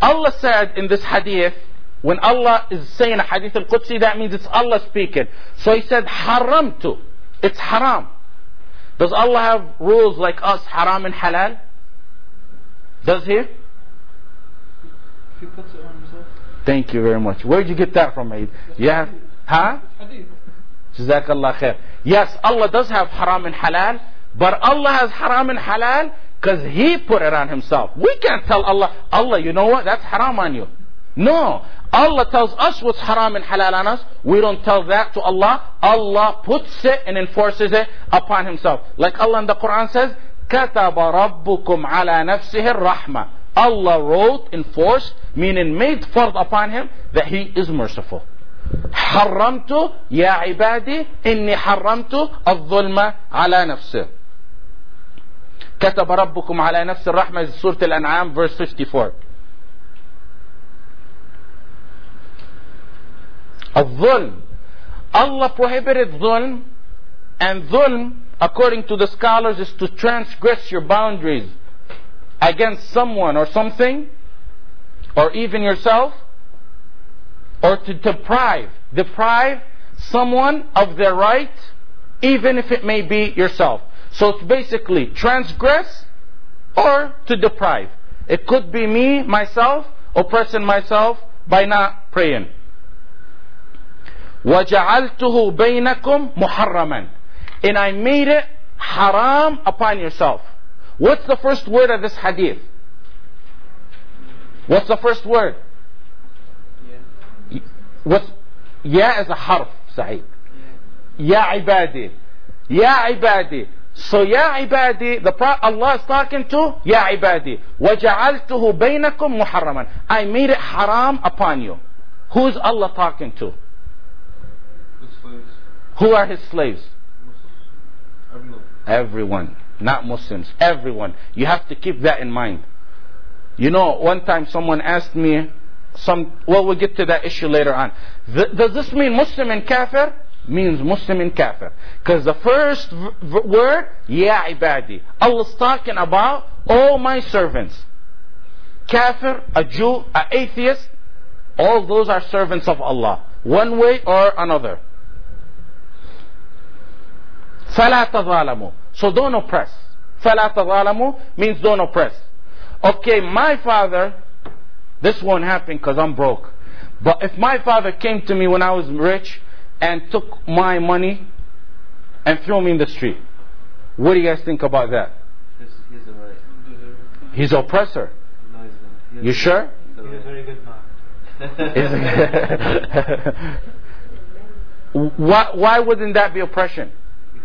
[SPEAKER 1] Allah said in this hadith, when Allah is saying a hadith al-Qudsi, that means it's Allah speaking. So He said, haram haramtu. It's haram. Does Allah have rules like us, haram and halal? Does He?
[SPEAKER 3] If he puts it on himself.
[SPEAKER 1] Thank you very much. Where did you get that from, Aid? Yeah? Huh?
[SPEAKER 3] Hadith.
[SPEAKER 1] Jazakallah khair. Yes, Allah does have haram and halal, but Allah has haram and halal because He put it on Himself. We can't tell Allah, Allah, you know what? That's haram on you. No. Allah tells us what's haram and halal on us. We don't tell that to Allah. Allah puts it and enforces it upon Himself. Like Allah in the Quran says, كتب ربكم على نفسه الرحمة. Allah wrote, enforced, meaning made fard upon Him that He is merciful. حرمت يا عبادي إني حرمت الظلم على نفسه كتب ربكم على نفس الرحمة سورة الأنعام verse 54 A dhulm. Allah prohibited dhulm, and dhulm, according to the scholars, is to transgress your boundaries against someone or something, or even yourself, or to deprive, deprive someone of their right, even if it may be yourself. So it's basically transgress or to deprive. It could be me, myself, oppressing myself by not praying. وجعلته بينكم محرما and I made it haram upon yourself what's the first word of this hadith what's the first word what's يا is a حرف سعيد يا عبادي يا عبادي so يا عبادي the pro- Allah is talking to يا عبادي وجعلته بينكم محرما I made it haram upon you who's Allah talking to
[SPEAKER 6] The slaves.
[SPEAKER 1] Who are his slaves?
[SPEAKER 6] Everyone.
[SPEAKER 1] not Muslims. Everyone. You have to keep that in mind. You know one time someone asked me some well we'll get to that issue later on. Th- does this mean Muslim and kafir? Means Muslim and kafir. Because the first word ya ibadi. Allah's talking about all my servants. Kafir a Jew a atheist all those are servants of Allah. One way or another فلا تظالموا so don't oppress فلا تظالموا means don't oppress okay my father this won't happen because I'm broke but if my father came to me when I was rich and took my money and threw me in the street what do you guys think about that
[SPEAKER 6] He's, he's the right.
[SPEAKER 1] he's oppressor
[SPEAKER 6] No, he's not. He
[SPEAKER 1] you
[SPEAKER 6] has-
[SPEAKER 1] sure
[SPEAKER 6] he's the
[SPEAKER 4] He's a
[SPEAKER 6] right.
[SPEAKER 4] very good man.
[SPEAKER 1] why, why wouldn't that be oppression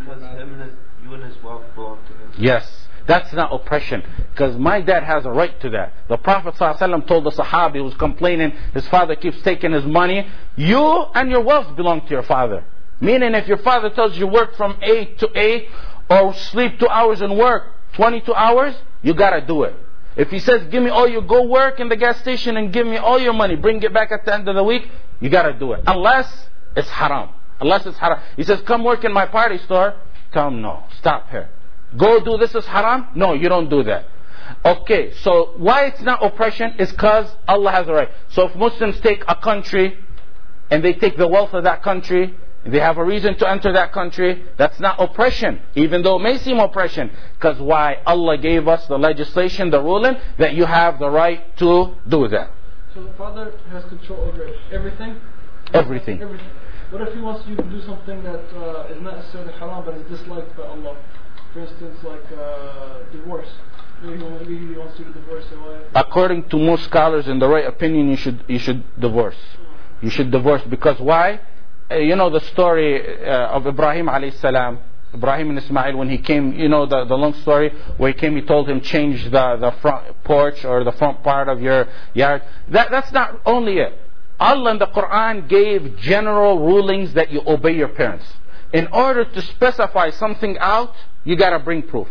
[SPEAKER 6] Because him and his, you and his wealth belong to him.
[SPEAKER 1] Yes, that's not oppression. Because my dad has a right to that. The Prophet ﷺ told the Sahabi who was complaining, his father keeps taking his money, you and your wealth belong to your father. Meaning if your father tells you work from 8 to 8 or sleep 2 hours and work 22 hours, you gotta do it. If he says, give me all your, go work in the gas station and give me all your money, bring it back at the end of the week, you gotta do it. Unless it's haram. Unless it's haram. He says, come work in my party store. Him, no, stop here. Go do this is haram? No, you don't do that. Okay, so why it's not oppression is because Allah has a right. So if Muslims take a country and they take the wealth of that country, they have a reason to enter that country, that's not oppression, even though it may seem oppression. Because why? Allah gave us the legislation, the ruling, that you have the right to do that.
[SPEAKER 3] So the father has control over everything?
[SPEAKER 1] Everything.
[SPEAKER 3] Everything. What if he wants you to do something that uh, is not necessarily haram but is disliked by Allah? For instance, like uh, divorce. Maybe he, wants you to divorce your wife.
[SPEAKER 1] According to most scholars, in the right opinion, you should you should divorce. You should divorce because why? Uh, you know the story uh, of Ibrahim alayhi salam. Ibrahim and Ismail when he came, you know the, the long story where he came, he told him change the, the front porch or the front part of your yard. That, that's not only it. Allah in the Quran gave general rulings that you obey your parents. In order to specify something out, you gotta bring proof.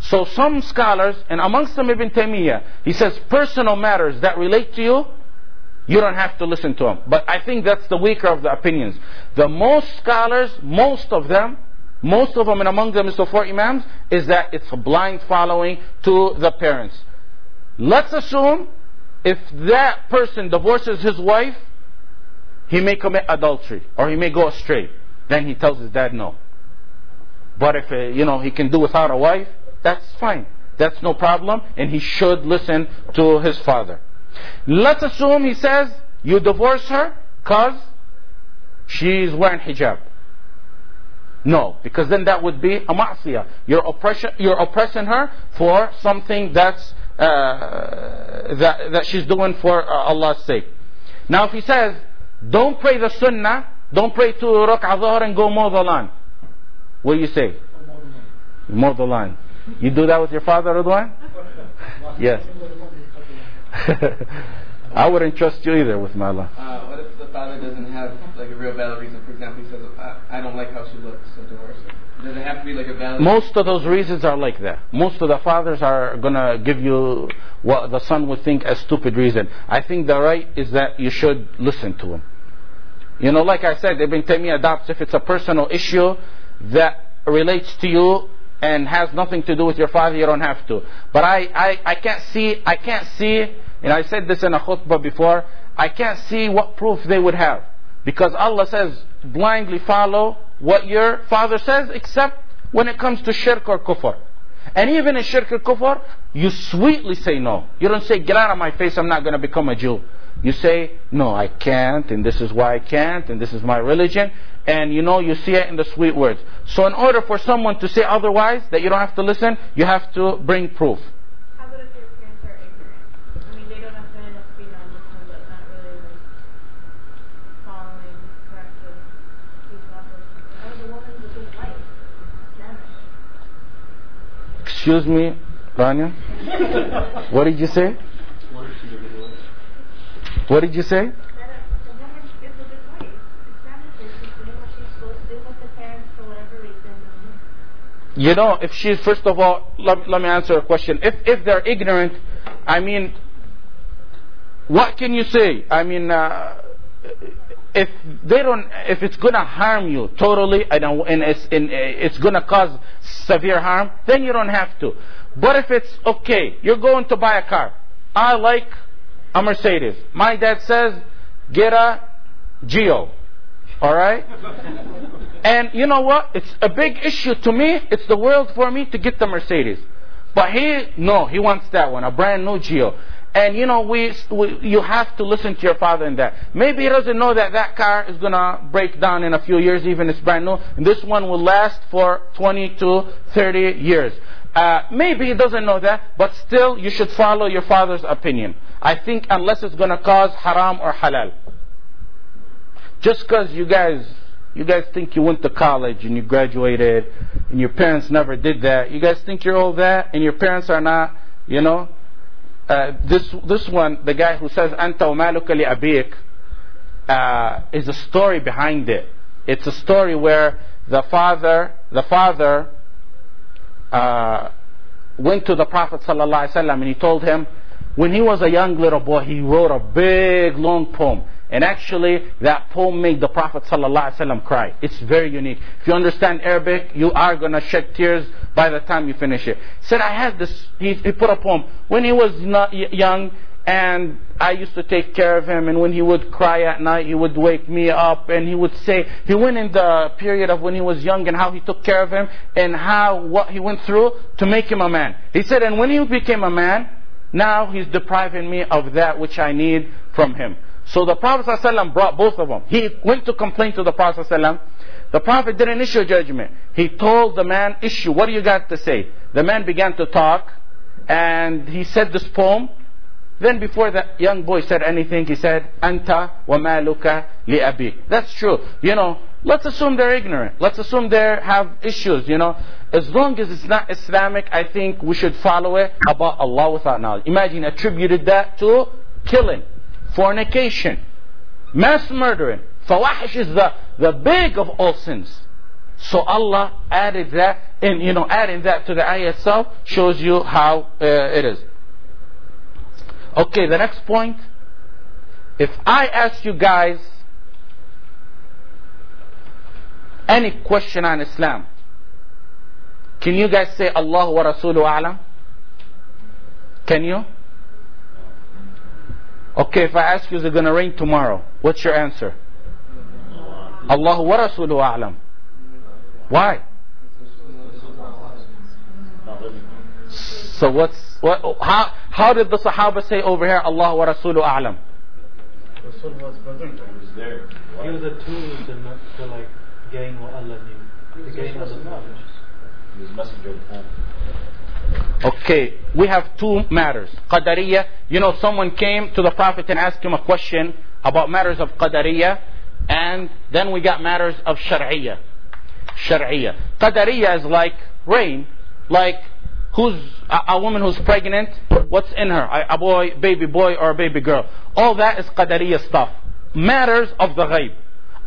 [SPEAKER 1] So some scholars, and amongst them Ibn Taymiyyah, he says personal matters that relate to you, you don't have to listen to them. But I think that's the weaker of the opinions. The most scholars, most of them, most of them, and among them is the four Imams, is that it's a blind following to the parents. Let's assume if that person divorces his wife, he may commit adultery or he may go astray. Then he tells his dad no. But if uh, you know he can do without a wife, that's fine. That's no problem, and he should listen to his father. Let's assume he says you divorce her because she's wearing hijab. No, because then that would be a ma'siyah. You're, oppression, you're oppressing her for something that's, uh, that, that she's doing for uh, Allah's sake. Now if he says, don't pray the sunnah, don't pray to rak'ah dhuhr and go more the lawn. What do you say? More the lawn. You do that with your father, Ridwan? yes. I wouldn't trust you either with my law.
[SPEAKER 8] Uh, what if the father doesn't have like a real valid reason? For example, he says, I, I don't like how she looks, so divorce her. Does it have to be like a valid?
[SPEAKER 1] Most of those reasons are like that. Most of the fathers are gonna give you what the son would think a stupid reason. I think the right is that you should listen to him. You know, like I said, Ibn Taymiyyah adopts if it's a personal issue that relates to you and has nothing to do with your father, you don't have to. But I, I, I can't see, I can't see, and I said this in a khutbah before, I can't see what proof they would have. Because Allah says, blindly follow what your father says, except when it comes to shirk or kufr. And even in shirk or kufr, you sweetly say no. You don't say, get out of my face, I'm not going to become a Jew. You say, no, I can't, and this is why I can't, and this is my religion. And you know, you see it in the sweet words. So in order for someone to say otherwise, that you don't have to listen, you have to bring proof.
[SPEAKER 7] How about if your parents are ignorant? I mean, they don't have to be non-Muslim, but not really like following corrective Islam or something. Or the woman with his wife, Spanish.
[SPEAKER 1] Excuse me, Rania? what did you say? What did you say?
[SPEAKER 7] That a, the woman is a good wife. Islamically, she's doing what she's supposed to do with the parents for whatever reason.
[SPEAKER 1] You know, if she's, first of all, let, let me answer a question. If, if they're ignorant, I mean, what can you say? I mean, uh, if they don't, if it's gonna harm you totally, and, and it's, and it's gonna cause severe harm, then you don't have to. But if it's okay, you're going to buy a car. I like a Mercedes. My dad says, get a Geo. Alright? And you know what? It's a big issue to me. It's the world for me to get the Mercedes. But he, no, he wants that one, a brand new Geo. And you know, we, we, you have to listen to your father in that. Maybe he doesn't know that that car is gonna break down in a few years, even it's brand new. And this one will last for 20 to 30 years. Uh, maybe he doesn't know that, but still you should follow your father's opinion. I think unless it's gonna cause haram or halal. Just because you guys, you guys think you went to college and you graduated and your parents never did that. You guys think you're all that and your parents are not, you know? Uh, this, this one, the guy who says, Anta wa maluka li abik, uh, is a story behind it. It's a story where the father, the father, uh, went to the Prophet ﷺ and he told him, when he was a young little boy, he wrote a big long poem. And actually, that poem made the Prophet ﷺ cry. It's very unique. If you understand Arabic, you are going to shed tears by the time you finish it. He said, I had this, he, he put a poem. When he was young, and I used to take care of him, and when he would cry at night, he would wake me up, and he would say, he went in the period of when he was young and how he took care of him, and how, what he went through to make him a man. He said, and when he became a man, now he's depriving me of that which I need from him. So the Prophet ﷺ brought both of them. He went to complain to the Prophet ﷺ. The Prophet didn't issue judgment. He told the man, issue, what do you got to say? The man began to talk, and he said this poem. Then before the young boy said anything, he said, Anta wa maluka li abi. That's true. You know, Let's assume they're ignorant. Let's assume they have issues, you know. As long as it's not Islamic, I think we should follow it about Allah without knowledge. Imagine attributed that to killing, fornication, mass murdering. Fawahish is the, the big of all sins. So Allah added that, and you know, adding that to the ayah itself shows you how uh, it is. Okay, the next point. If I ask you guys any question on Islam, can you guys say Allah wa Rasuluhu a'lam? Can you? Okay, if I ask you is it going to rain tomorrow, what's your answer? Allah wa Rasuluhu a'lam. Why? So what's what? How how did the Sahaba say over here? Allah wa Rasulu a'lam.
[SPEAKER 2] Rasul was present. He was there. a tool to, not- to like gain what Allah knew, to gain Allah's knowledge. He was messenger of time.
[SPEAKER 1] Okay, we have two matters. Qadariya, you know, someone came to the Prophet and asked him a question about matters of Qadariya, and then we got matters of Shar'iyya. Shar'iyya. Qadariya is like rain, like who's a, a woman who's pregnant, what's in her, a, a boy, baby boy, or a baby girl. All that is Qadariya stuff. Matters of the ghaib.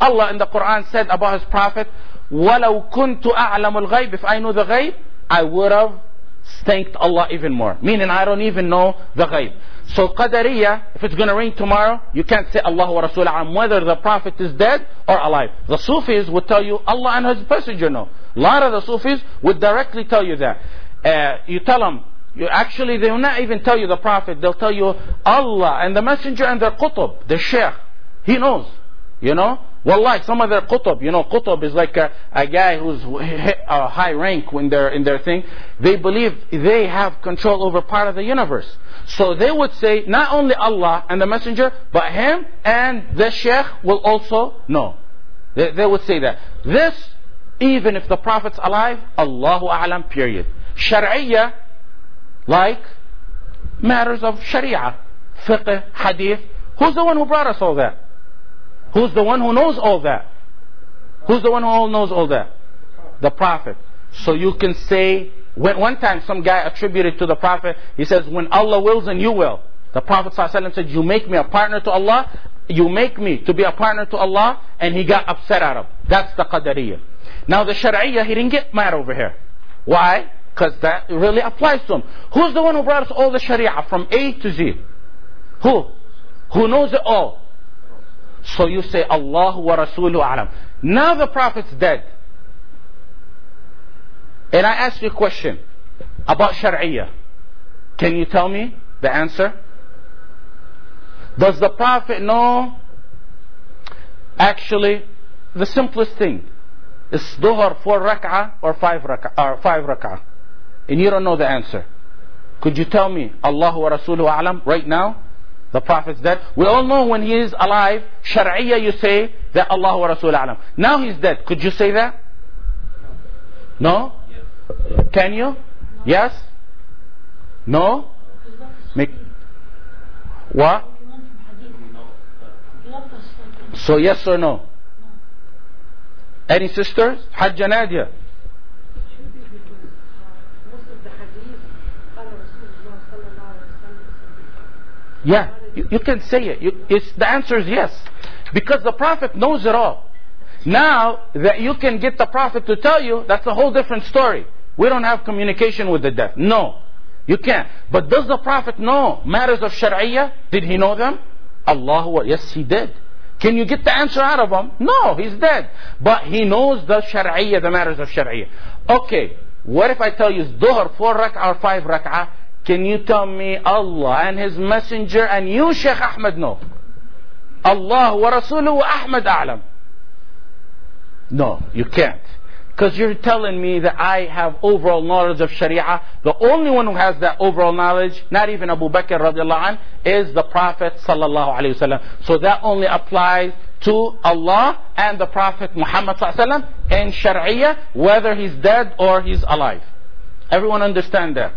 [SPEAKER 1] Allah in the Quran said about His Prophet, وَلَوْ كُنْتُ أَعْلَمُ الْغَيْبِ If I knew the ghaib, I would have thanked Allah even more. Meaning I don't even know the ghaib. So Qadariya, if it's going to rain tomorrow, you can't say Allah wa Rasul am whether the Prophet is dead or alive. The Sufis would tell you Allah and His Messenger know. A lot of the Sufis would directly tell you that. Uh, you tell them, you actually they will not even tell you the Prophet. They'll tell you Allah and the Messenger and their Qutb, the Sheikh. He knows. You know? Wallahi, some of their qutb, you know, qutb is like a, a guy who's a high rank when they're in their thing. They believe they have control over part of the universe. So they would say, not only Allah and the Messenger, but him and the Sheikh will also know. They, they would say that. This, even if the Prophet's alive, Allahu A'lam, period. Shari'iyah, like matters of Sharia, fiqh, hadith. Who's the one who brought us all that? Who's the one who knows all that? Who's the one who all knows all that? The Prophet. So you can say, when, one time some guy attributed to the Prophet, he says, when Allah wills and you will. The Prophet ﷺ said, you make me a partner to Allah, you make me to be a partner to Allah, and he got upset at him. That's the Qadariyah. Now the Shari'iyah, he didn't get mad over here. Why? Because that really applies to him. Who's the one who brought us all the Sharia from A to Z? Who? Who knows it all? So you say Allah wa Rasuluhu alam. Now the Prophet's dead. And I ask you a question about Shari'iyah. Can you tell me the answer? Does the Prophet know actually the simplest thing? Is Dhuhr four rak'ah or five rak'ah or five rak'ah? And you don't know the answer. Could you tell me Allah wa Rasuluhu alam right now? The Prophet's dead. We all know when he is alive, Shar'iyya you say that Allah wa Rasul alam. Now he's dead. Could you say that? No? Can you? Yes? No? What? So yes or no? Any sisters? Hajja Nadia. Yeah, you, you can say it. You, it's, the answer is yes. Because the Prophet knows it all. Now that you can get the Prophet to tell you, that's a whole different story. We don't have communication with the dead. No. You can't. But does the Prophet know matters of Shari'iyah? Did he know them? Allah, yes, he did. Can you get the answer out of him? No, he's dead. But he knows the Shari'iyah, the matters of Shari'iyah. Okay, what if I tell you Dhuhr, four rak'ah or five rak'ah? Can you tell me Allah and His Messenger and you, Sheikh Ahmed, know? Allah wa Rasuluhu Ahmed A'lam. No, you can't. Because you're telling me that I have overall knowledge of Sharia. The only one who has that overall knowledge, not even Abu Bakr radiallahu anh, is the Prophet sallallahu alayhi wasallam. So that only applies to Allah and the Prophet Muhammad sallallahu alayhi wasallam in Sharia, whether he's dead or he's alive. Everyone understand that?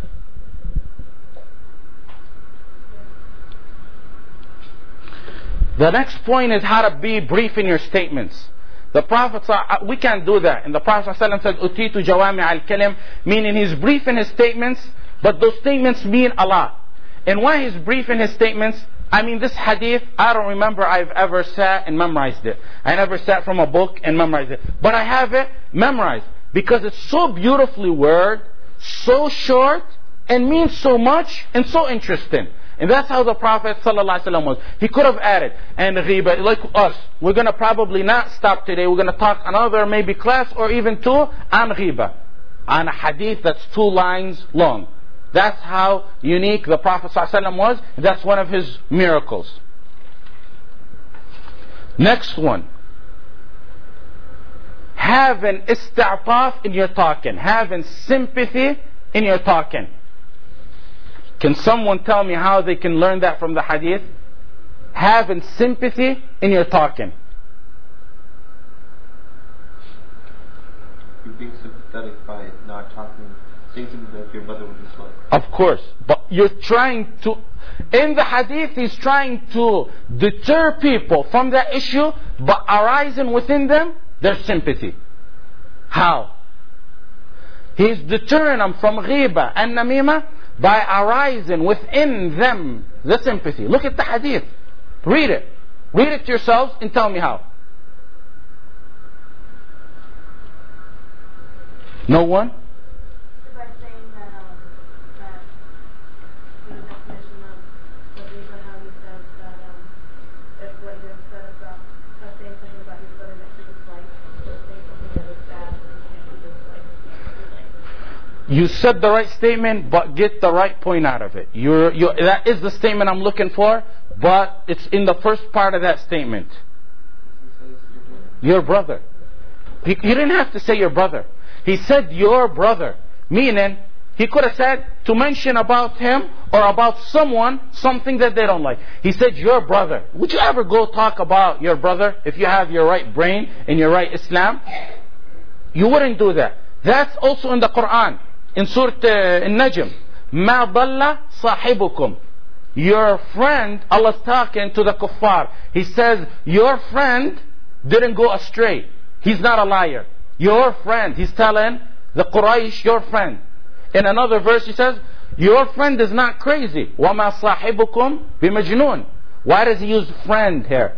[SPEAKER 1] The next point is how to be brief in your statements. The Prophet, sa- uh, we can't do that. And the Prophet ﷺ said, Utitu jawami al kalim, meaning he's brief in his statements, but those statements mean a lot. And why he's brief in his statements? I mean, this hadith, I don't remember I've ever sat and memorized it. I never sat from a book and memorized it. But I have it memorized because it's so beautifully worded, so short, and means so much and so interesting. And that's how the Prophet ﷺ was. He could have added, and ghiba, like us, we're going to probably not stop today. We're going to talk another maybe class or even two on ghiba, on a hadith that's two lines long. That's how unique the Prophet ﷺ was. That's one of his miracles. Next one. Having ista'taf in your talking. Having sympathy in your talking. Can someone tell me how they can learn that from the hadith? Having sympathy in your talking.
[SPEAKER 6] You're being sympathetic by not talking, something that your brother would dislike.
[SPEAKER 1] Of course, but you're trying to, in the hadith, he's trying to deter people from that issue, but arising within them their sympathy. How? He's deterring them from ghiba and namima by arising within them the sympathy. Look at the hadith. Read it. Read it yourselves and tell me how. No one?
[SPEAKER 7] By saying that, um, that the definition of Khalifa, how he says that, um, if what you have said about, uh, saying something about your brother that you dislike, or saying something that is bad, something that you dislike, you
[SPEAKER 1] said the right statement, but get the right point out of it. You're, you that is the statement I'm looking for, but it's in the first part of that statement. Your brother. He, he didn't have to say your brother. He said your brother. Meaning, he could have said to mention about him or about someone something that they don't like. He said your brother. Would you ever go talk about your brother if you have your right brain and your right Islam? You wouldn't do that. That's also in the Quran In Surah uh, An-Najm. ما ضل صاحبكم. Your friend, Allah's talking to the kuffar. He says, your friend didn't go astray. He's not a liar. Your friend. He's telling the Quraysh, your friend. In another verse he says, your friend is not crazy. وَمَا صَاحِبُكُمْ بِمَجْنُونَ Why does he use friend here?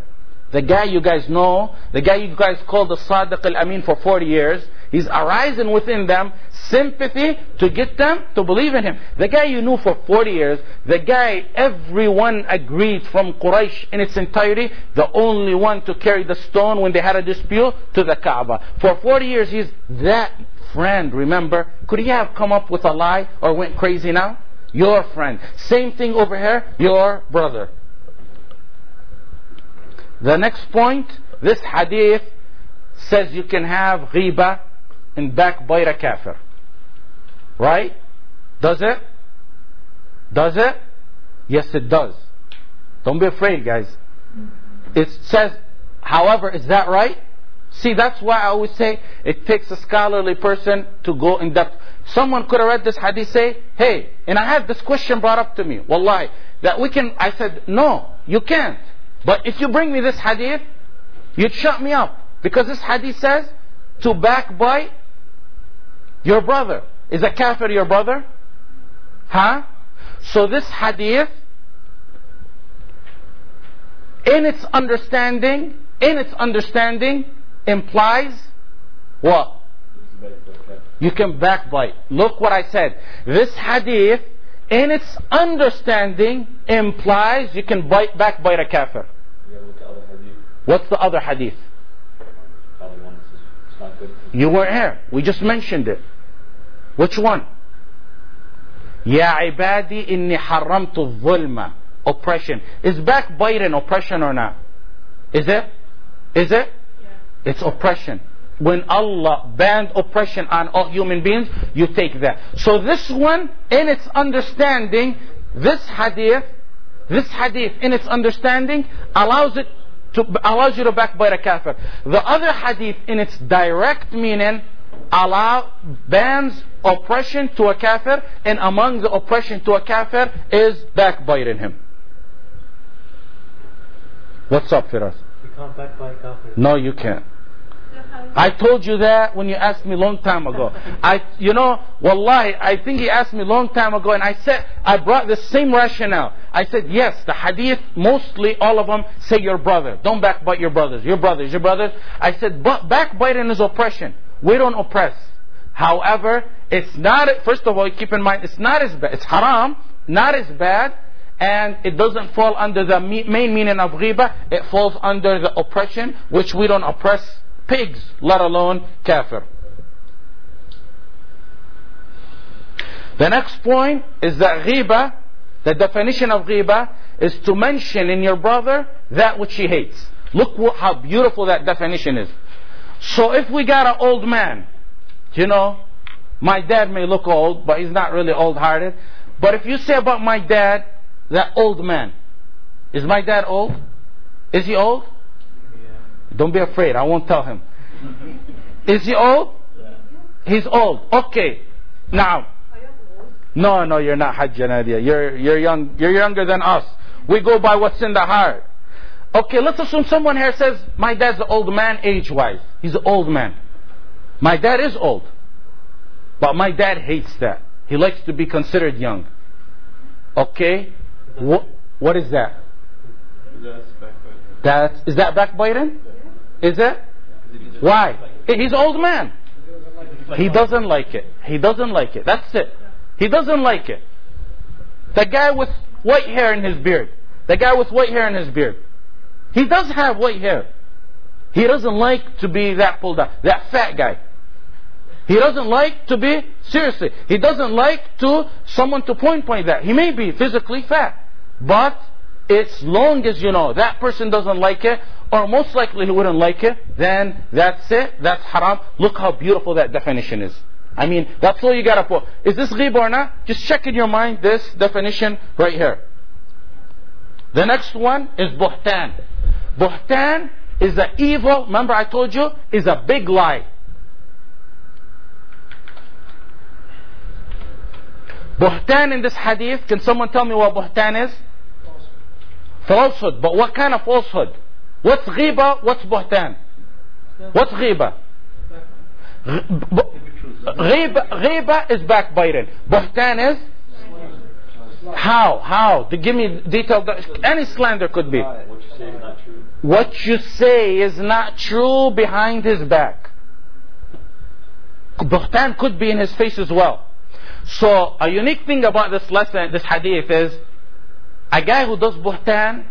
[SPEAKER 1] The guy you guys know, the guy you guys call the Sadiq al-Amin for 40 years, he's arising within them sympathy to get them to believe in him. The guy you knew for 40 years, the guy everyone agreed from Quraysh in its entirety, the only one to carry the stone when they had a dispute to the Kaaba. For 40 years he's that friend, remember? Could he have come up with a lie or went crazy now? Your friend. Same thing over here, your brother. The next point, this hadith says you can have ghiba and backbite a kafir. Right? Does it? Does it? Yes, it does. Don't be afraid, guys. It says, however, is that right? See, that's why I always say it takes a scholarly person to go in depth. Someone could have read this hadith say, hey, and I had this question brought up to me, wallahi, that we can, I said, no, you can't. But if you bring me this hadith, you'd shut me up. Because this hadith says, to backbite your brother. Is a kafir your brother? Huh? So this hadith, in its understanding, in its understanding, implies what? You can backbite. Look what I said. This hadith, in its understanding, implies you can bite backbite a kafir. What's the other hadith? You weren't here. We just mentioned it. Which one? Ya ibadi inni haramtu dhulma. Oppression. Is backbiting oppression or not? Is it? Is it?
[SPEAKER 7] Yeah.
[SPEAKER 1] It's oppression. When Allah banned oppression on all human beings, you take that. So this one, in its understanding, this hadith, this hadith in its understanding allows it to allows you to backbite a kafir. The other hadith in its direct meaning allow bans oppression to a kafir, and among the oppression to a kafir is backbiting him. What's up, Firas?
[SPEAKER 2] You can't backbite kafir.
[SPEAKER 1] No, you can't. I told you that when you asked me long time ago. I, you know, wallahi, I think he asked me long time ago, and I said, I brought the same rationale. I said, yes, the hadith, mostly all of them say your brother. Don't backbite your brothers. Your brothers, your brothers. I said, but backbiting is oppression. We don't oppress. However, it's not, first of all, keep in mind, it's not as bad. It's haram, not as bad, and it doesn't fall under the main meaning of ghiba. It falls under the oppression, which we don't oppress pigs, let alone kafir. The next point is that ghiba, the definition of ghiba, is to mention in your brother that which he hates. Look how beautiful that definition is. So if we got an old man, you know, my dad may look old, but he's not really old hearted. But if you say about my dad, that old man, is my dad old? Is he old? Don't be afraid, I won't tell him. Is he old? Yeah. He's old. Okay. Now, no, no, you're not Hajj Nadia. You're you're young. You're younger than us. We go by what's in the heart. Okay, let's assume someone here says my dad's an old man age-wise. He's an old man. My dad is old, but my dad hates that. He likes to be considered young. Okay, what what is that?
[SPEAKER 6] That's backbiting.
[SPEAKER 1] That is that backbiting? Is it? Why? He's an old man. He doesn't like it. He doesn't like it. That's it. He doesn't like it. The guy with white hair in his beard. The guy with white hair in his beard. He does have white hair. He doesn't like to be that pulled out. That fat guy. He doesn't like to be, seriously, he doesn't like to, someone to point point that. He may be physically fat. But, as long as you know that person doesn't like it, or most likely he wouldn't like it, then that's it, that's haram. Look how beautiful that definition is. I mean, that's all you gotta put. Is this ghib or not? Just check in your mind this definition right here. The next one is buhtan. Buhtan is the evil, remember I told you, is a big lie. Buhtan in this hadith, can someone tell me what buhtan is? Falsehood. But what kind of falsehood? What's ghiba? What's buhtan? What's ghiba? Ghiba, ghiba is backbiting. Buhtan is? How? How? To give me detail. Any slander could be. What you say is not true behind his back. Buhtan could be in his face as well. So a unique thing about this lesson, this hadith is a guy who does buhtan,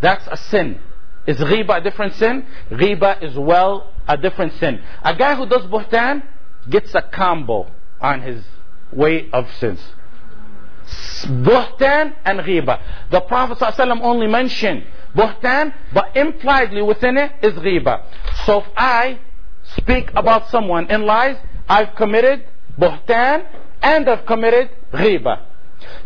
[SPEAKER 1] that's a sin. Is ghiba a different sin? Ghiba is well a different sin. A guy who does buhtan gets a combo on his way of sins. Buhtan and ghiba. The Prophet ﷺ only mentioned buhtan, but impliedly within it is ghiba. So if I speak about someone in lies, I've committed buhtan and I've committed ghiba.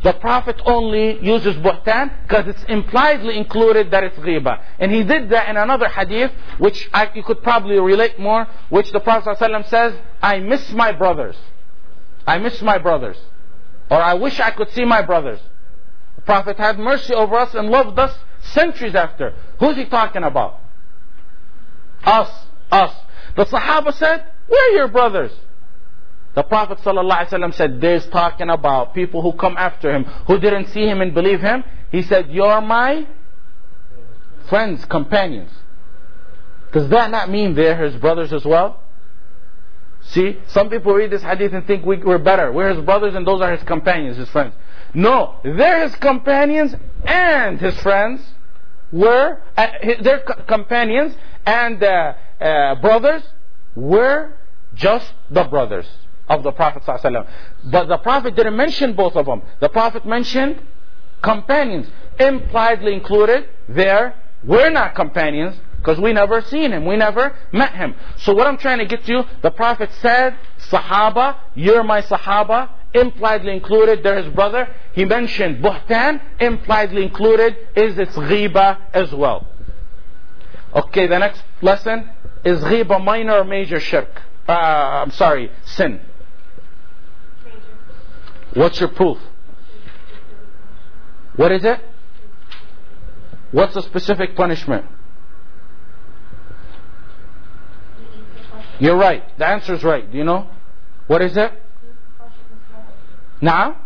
[SPEAKER 1] The Prophet only uses buhtan because it's impliedly included that it's ghiba. And he did that in another hadith, which I, you could probably relate more, which the Prophet ﷺ says, I miss my brothers. I miss my brothers. Or I wish I could see my brothers. The Prophet had mercy over us and loved us centuries after. Who's he talking about? Us. Us. The Sahaba said, We're your brothers. The Prophet ﷺ said, There's talking about people who come after him, who didn't see him and believe him. He said, You're my friends, companions. Does that not mean they're his brothers as well? See, some people read this hadith and think we, we're better. We're his brothers and those are his companions, his friends. No, they're his companions and his friends were, uh, their companions and uh, uh, brothers were just the brothers of the Prophet. But the Prophet didn't mention both of them. The Prophet mentioned companions, impliedly included there. We're not companions because we never seen him. We never met him. So what I'm trying to get to you, the Prophet said, Sahaba, you're my Sahaba, impliedly included, they're his brother. He mentioned Buhtan, impliedly included is its ghiba as well. Okay, the next lesson is ghiba minor or major shirk? Uh, I'm sorry, sin. What's your proof? What is it? What's the specific punishment? You're right. The answer is right. Do you know? What is it? Now?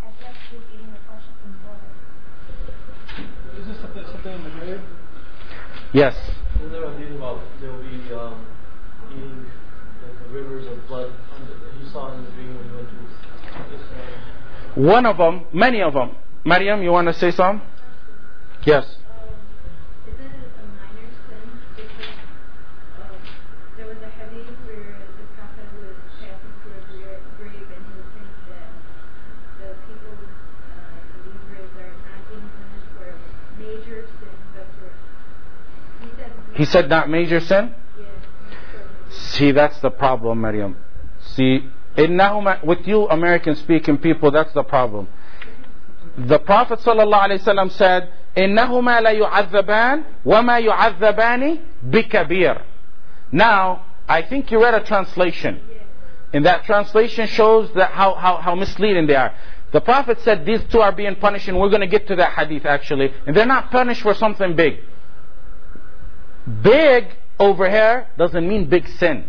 [SPEAKER 3] Is this something, something in the grave?
[SPEAKER 1] Yes.
[SPEAKER 2] Isn't there a hadith about there will be um, eating like rivers of blood that he saw in the dream when he went to Israel?
[SPEAKER 1] One of them, many of them. Mariam, you want to say something? Yes.
[SPEAKER 7] Is it a minor sin because um, there was a hadith where the prophet was passing through a gra- grave and he was saying that the people, uh, believers are not being punished for major sins. That's what he said.
[SPEAKER 1] He said not major sin?
[SPEAKER 7] Yeah.
[SPEAKER 1] See, that's the problem, Mariam. See, إنهما, with you American speaking people, that's the problem. The Prophet ﷺ said, إنهما لا يعذبان وما يعذبان بكبير. Now, I think you read a translation. And that translation shows that how, how, how misleading they are. The Prophet said these two are being punished, and we're going to get to that hadith actually. And they're not punished for something big. Big over here doesn't mean big sin.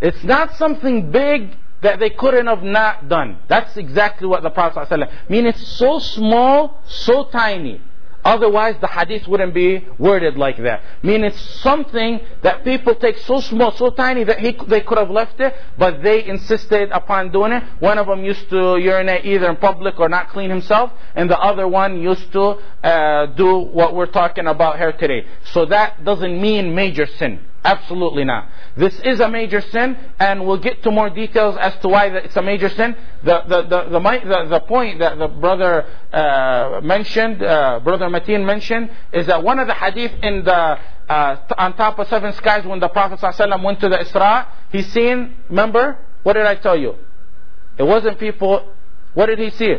[SPEAKER 1] It's not something big that they couldn't have not done. That's exactly what the Prophet ﷺ mean it's so small, so tiny. Otherwise the hadith wouldn't be worded like that. Meaning it's something that people take so small, so tiny that he, they could have left it, but they insisted upon doing it. One of them used to urinate either in public or not clean himself, and the other one used to uh, do what we're talking about here today. So that doesn't mean major sin. Absolutely not. This is a major sin, and we'll get to more details as to why it's a major sin. The the the the, the, the point that the brother uh, mentioned, uh, brother Mateen mentioned, is that one of the hadith in the uh, on top of seven skies when the Prophet ﷺ went to the Isra, he seen. Remember what did I tell you? It wasn't people. What did he see?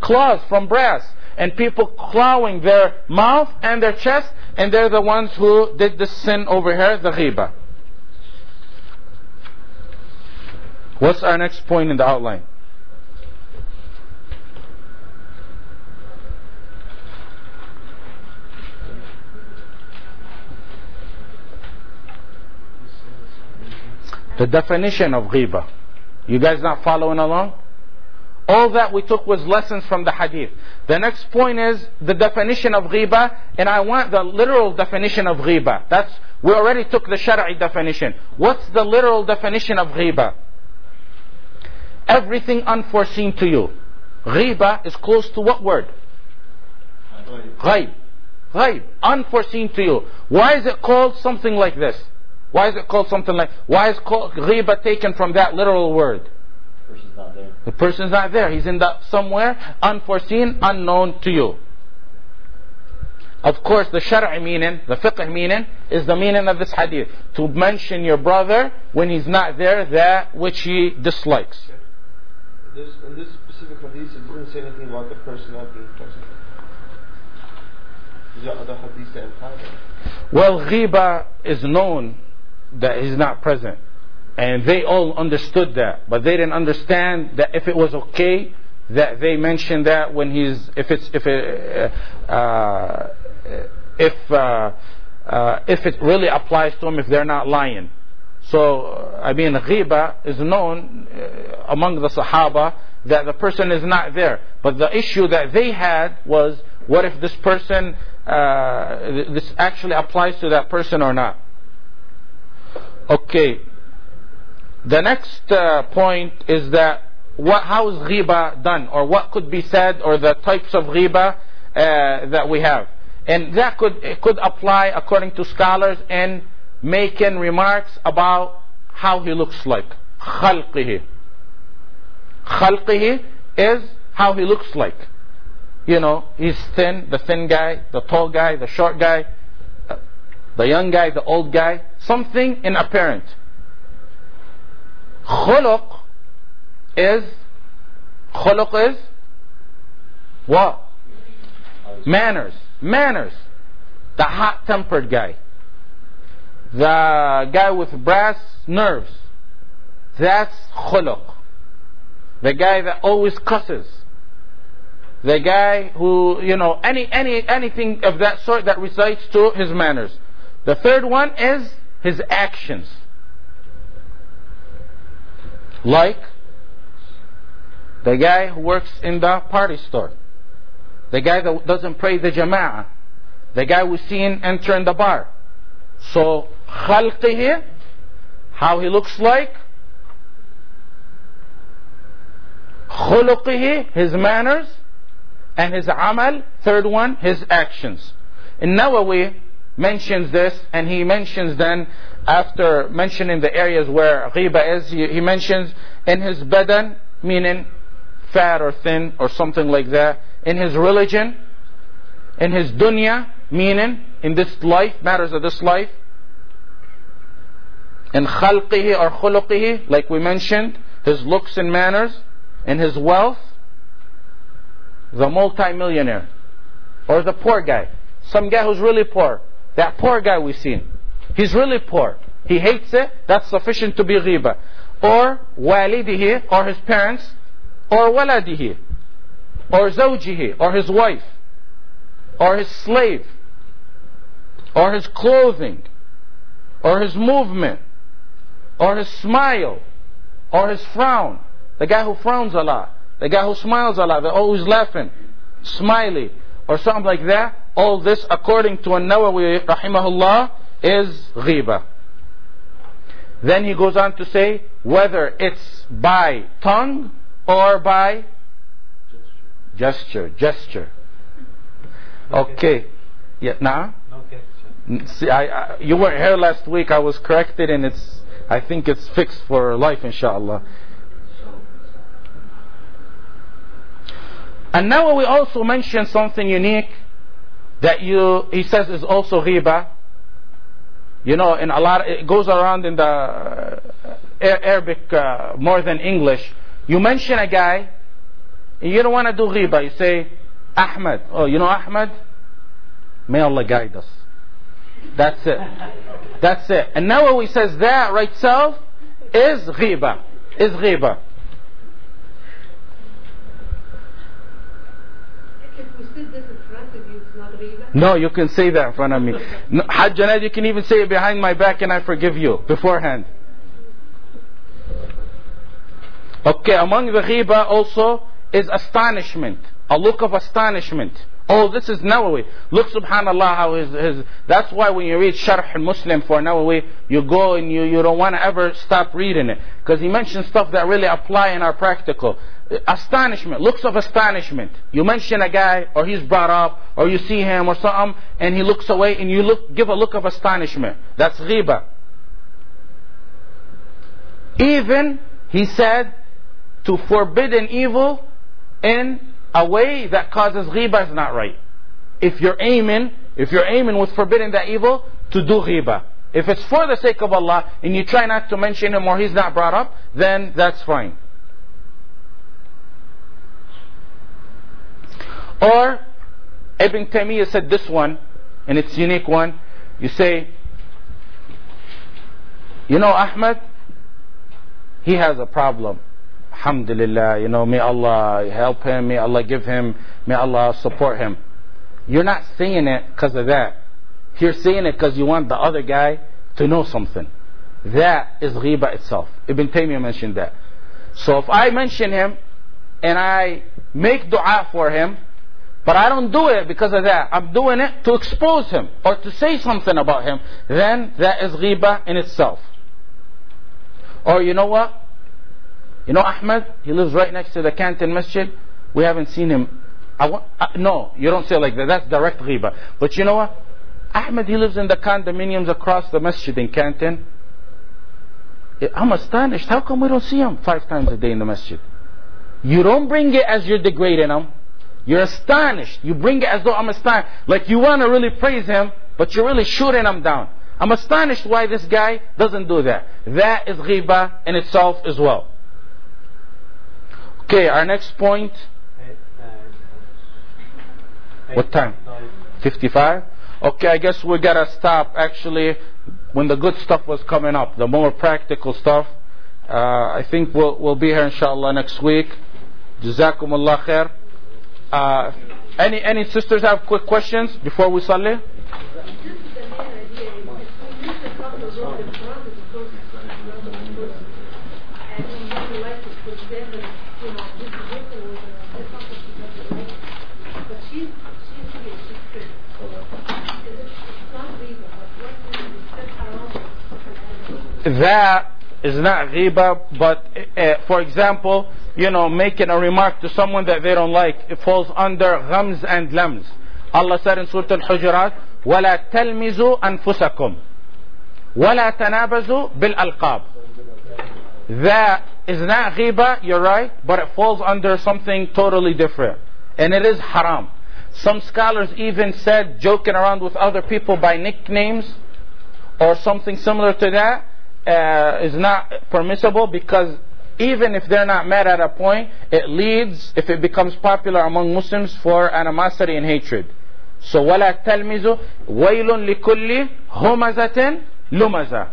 [SPEAKER 1] Claws from brass and people clawing their mouth and their chest, and they're the ones who did the sin over here, the ghiba. What's our next point in the outline? The definition of ghiba. You guys not following along? All that we took was lessons from the hadith. The next point is the definition of ghiba, and I want the literal definition of ghiba. That's we already took the shari'i definition. What's the literal definition of ghiba? Everything unforeseen to you. Ghiba is close to what word? Ghaib. Ghaib. Unforeseen to you. Why is it called something like this? Why is it called something like? Why is called ghiba taken from that literal word?
[SPEAKER 2] Person's not there.
[SPEAKER 1] The person's not there. He's in the somewhere unforeseen, unknown to you. Of course, the shari'i meaning, the fiqh meaning, is the meaning of this hadith. To mention your brother when he's not there, that which he dislikes.
[SPEAKER 6] There's, in this specific hadith, it doesn't say anything about the person not being present. Is other hadiths that?
[SPEAKER 1] Well, ghiba is known that he's not present. And they all understood that, but they didn't understand that if it was okay that they mentioned that when he's if it's if it uh, if uh, uh, if it really applies to him if they're not lying. So I mean, ghiba is known uh, among the Sahaba that the person is not there. But the issue that they had was, what if this person uh, this actually applies to that person or not? Okay. The next uh, point is that what, how is ghiba done or what could be said or the types of ghiba uh, that we have. And that could, could apply according to scholars in making remarks about how he looks like. خلقه خلقه is how he looks like. You know, he's thin, the thin guy, the tall guy, the short guy, uh, the young guy, the old guy. Something in appearance. Khuluq is khuluq is what? Manners. Manners. The hot tempered guy. The guy with brass nerves. That's khuluq The guy that always cusses. The guy who, you know, any, any, anything of that sort that recites to his manners. The third one is his actions. Like the guy who works in the party store. The guy that doesn't pray the jama'ah. The guy we seen entering the bar. So, khalqihi, how he looks like. Khuluqihi, his manners. And his amal, third one, his actions. An-Nawawi, mentions this, and he mentions then, after mentioning the areas where ghiba is, he, he mentions in his badan, meaning fat or thin or something like that, in his religion, in his dunya, meaning in this life, matters of this life, in khalqihi or khuluqihi, like we mentioned, his looks and manners, in his wealth, the multimillionaire, or the poor guy, some guy who's really poor, that poor guy we've seen, he's really poor, he hates it, that's sufficient to be ghiba. Or walidihi, or his parents, or waladihi, or zawjihi, or his wife, or his slave, or his clothing, or his movement, or his smile, or his frown. The guy who frowns a lot, the guy who smiles a lot, they're always laughing, smiley, or something like that. All this, according to An-Nawawi rahimahullah, is ghiba. Then he goes on to say whether it's by tongue or by gesture, gesture. gesture. Okay. Yeah, now? See, I, I, you weren't here last week. I was corrected, and it's. I think it's fixed for life, inshallah. And now we also mentioned something unique that you. He says is also ghiba. You know, in a lot, it goes around in the uh, Arabic uh, more than English. You mention a guy, and you don't want to do ghiba. You say, Ahmed. Oh, you know Ahmed? May Allah guide us. That's it. That's it. And now he says that right self is ghiba. Is ghiba. No, you can say that in front of me. No, you can even say it behind my back and I forgive you beforehand. Okay, among the ghiba also is astonishment. A look of astonishment. Oh, this is Nawawi. Look, subhanAllah, how his, his, that's why when you read Sharh al-Muslim for Nawawi, you go and you, you don't want to ever stop reading it. Because he mentions stuff that really apply in our practical. Astonishment, looks of astonishment. You mention a guy, or he's brought up, or you see him or something, and he looks away, and you look, give a look of astonishment. That's ghiba. Even, he said, to forbid an evil in a way that causes ghiba is not right. If you're aiming, if you're aiming with forbidding that evil, to do ghiba. If it's for the sake of Allah and you try not to mention him or he's not brought up, then that's fine. Or Ibn Taymiyyah said this one, and it's unique one. You say, you know Ahmed, he has a problem. Alhamdulillah, you know, may Allah help him, may Allah give him, may Allah support him. You're not saying it because of that. You're saying it because you want the other guy to know something. That is ghiba itself. Ibn Taymiyyah mentioned that. So if I mention him and I make dua for him, but I don't do it because of that. I'm doing it to expose him or to say something about him. Then that is ghiba in itself. Or you know what? You know Ahmed? He lives right next to the Canton Masjid. We haven't seen him. I want, uh, no, you don't say like that. That's direct ghiba. But you know what? Ahmed, he lives in the condominiums across the masjid in Canton. I'm astonished. How come we don't see him five times a day in the masjid? You don't bring it as you're degrading him. You're astonished. You bring it as though I'm astonished. Like you want to really praise him, but you're really shooting him down. I'm astonished why this guy doesn't do that. That is ghiba in itself as well. Okay, our next point. What time? 55? Okay, I guess we gotta stop actually when the good stuff was coming up, the more practical stuff. Uh, I think we'll, we'll be here inshallah next week. Jazakumullah khair. Uh, any, any sisters have quick questions before we salli?
[SPEAKER 9] This is the main idea. If we use the cup of rope in front as opposed to not in front, and we use don't like it because then, you know, this person was, uh, this person she doesn't like. But she's, she's here, she's good. So, it's, it's not legal, but what we discuss around
[SPEAKER 1] that is not ghiba, but uh, for example, you know, making a remark to someone that they don't like, it falls under ghams and lams. Allah said in Surah Al-Hujurat, وَلَا تَلْمِزُوا أَنفُسَكُمْ وَلَا تَنَابَزُوا بِالْأَلْقَابِ That is not ghiba, you're right, but it falls under something totally different. And it is haram. Some scholars even said joking around with other people by nicknames or something similar to that uh, is not permissible because even if they're not mad at a point, it leads, if it becomes popular among Muslims, for animosity and hatred. So ولا تلمزوا ويل لكل همزة لمزة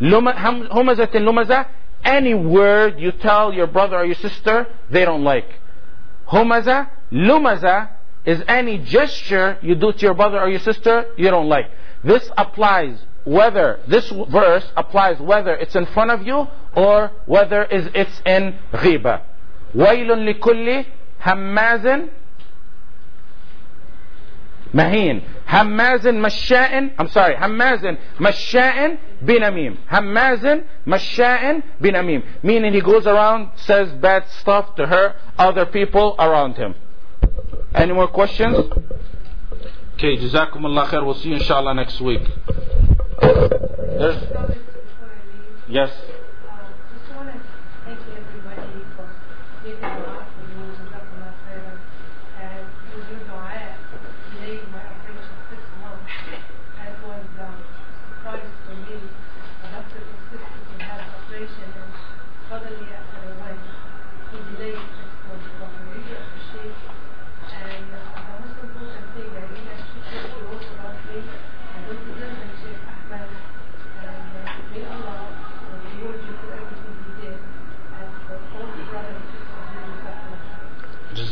[SPEAKER 1] لم- هم- همزة لمزة any word you tell your brother or your sister they don't like humaza lumaza is any gesture you do to your brother or your sister you don't like this applies whether this verse applies whether it's in front of you or whether is it's in ghiba ويل لكل هماز مهين هماز مشاء I'm sorry هماز مشاء بنميم هماز مشاء بنميم meaning he goes around says bad stuff to her other people around him any more questions Okay, Jazakumullah khair. We'll see you inshallah next week. There's yes.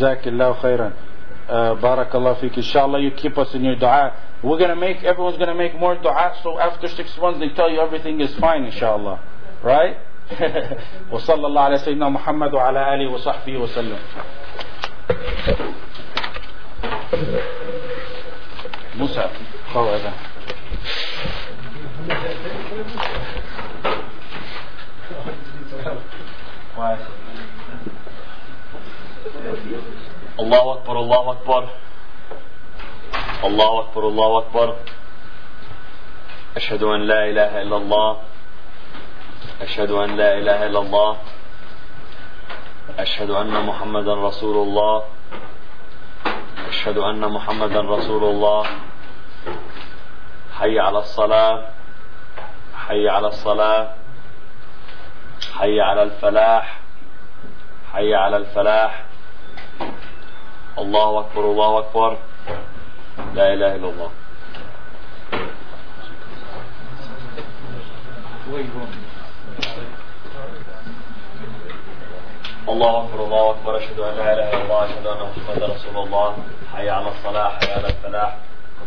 [SPEAKER 7] Jazakallah khairan. Uh, barakallah fik. Inshallah, you
[SPEAKER 1] keep us in your dua. We're going to make, everyone's going to make more dua, so after six months they tell you everything is fine, inshallah. Right? وصلى الله على سيدنا محمد وعلى آله وصحبه وسلم مسعد Why?
[SPEAKER 10] الله أكبر الله أكبر. الله أكبر الله أكبر. أشهد أن لا إله إلا الله. أشهد أن لا إله إلا الله. أشهد أن محمدا رسول الله. أشهد أن محمدا رسول الله. حي على الصلاة. حي على الصلاة. حي على الفلاح. حي على الفلاح. الله أكبر الله أكبر. لا إله إلا الله. الله أكبر الله أكبر. أشهد أن لا إله إلا الله أشهد أن محمدا رسول الله. حي على الصلاة حي على الفلاح.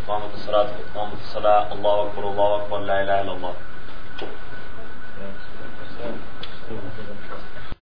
[SPEAKER 10] قامت الصلاة قامت الصلاة. الله أكبر الله أكبر. لا إله إلا الله.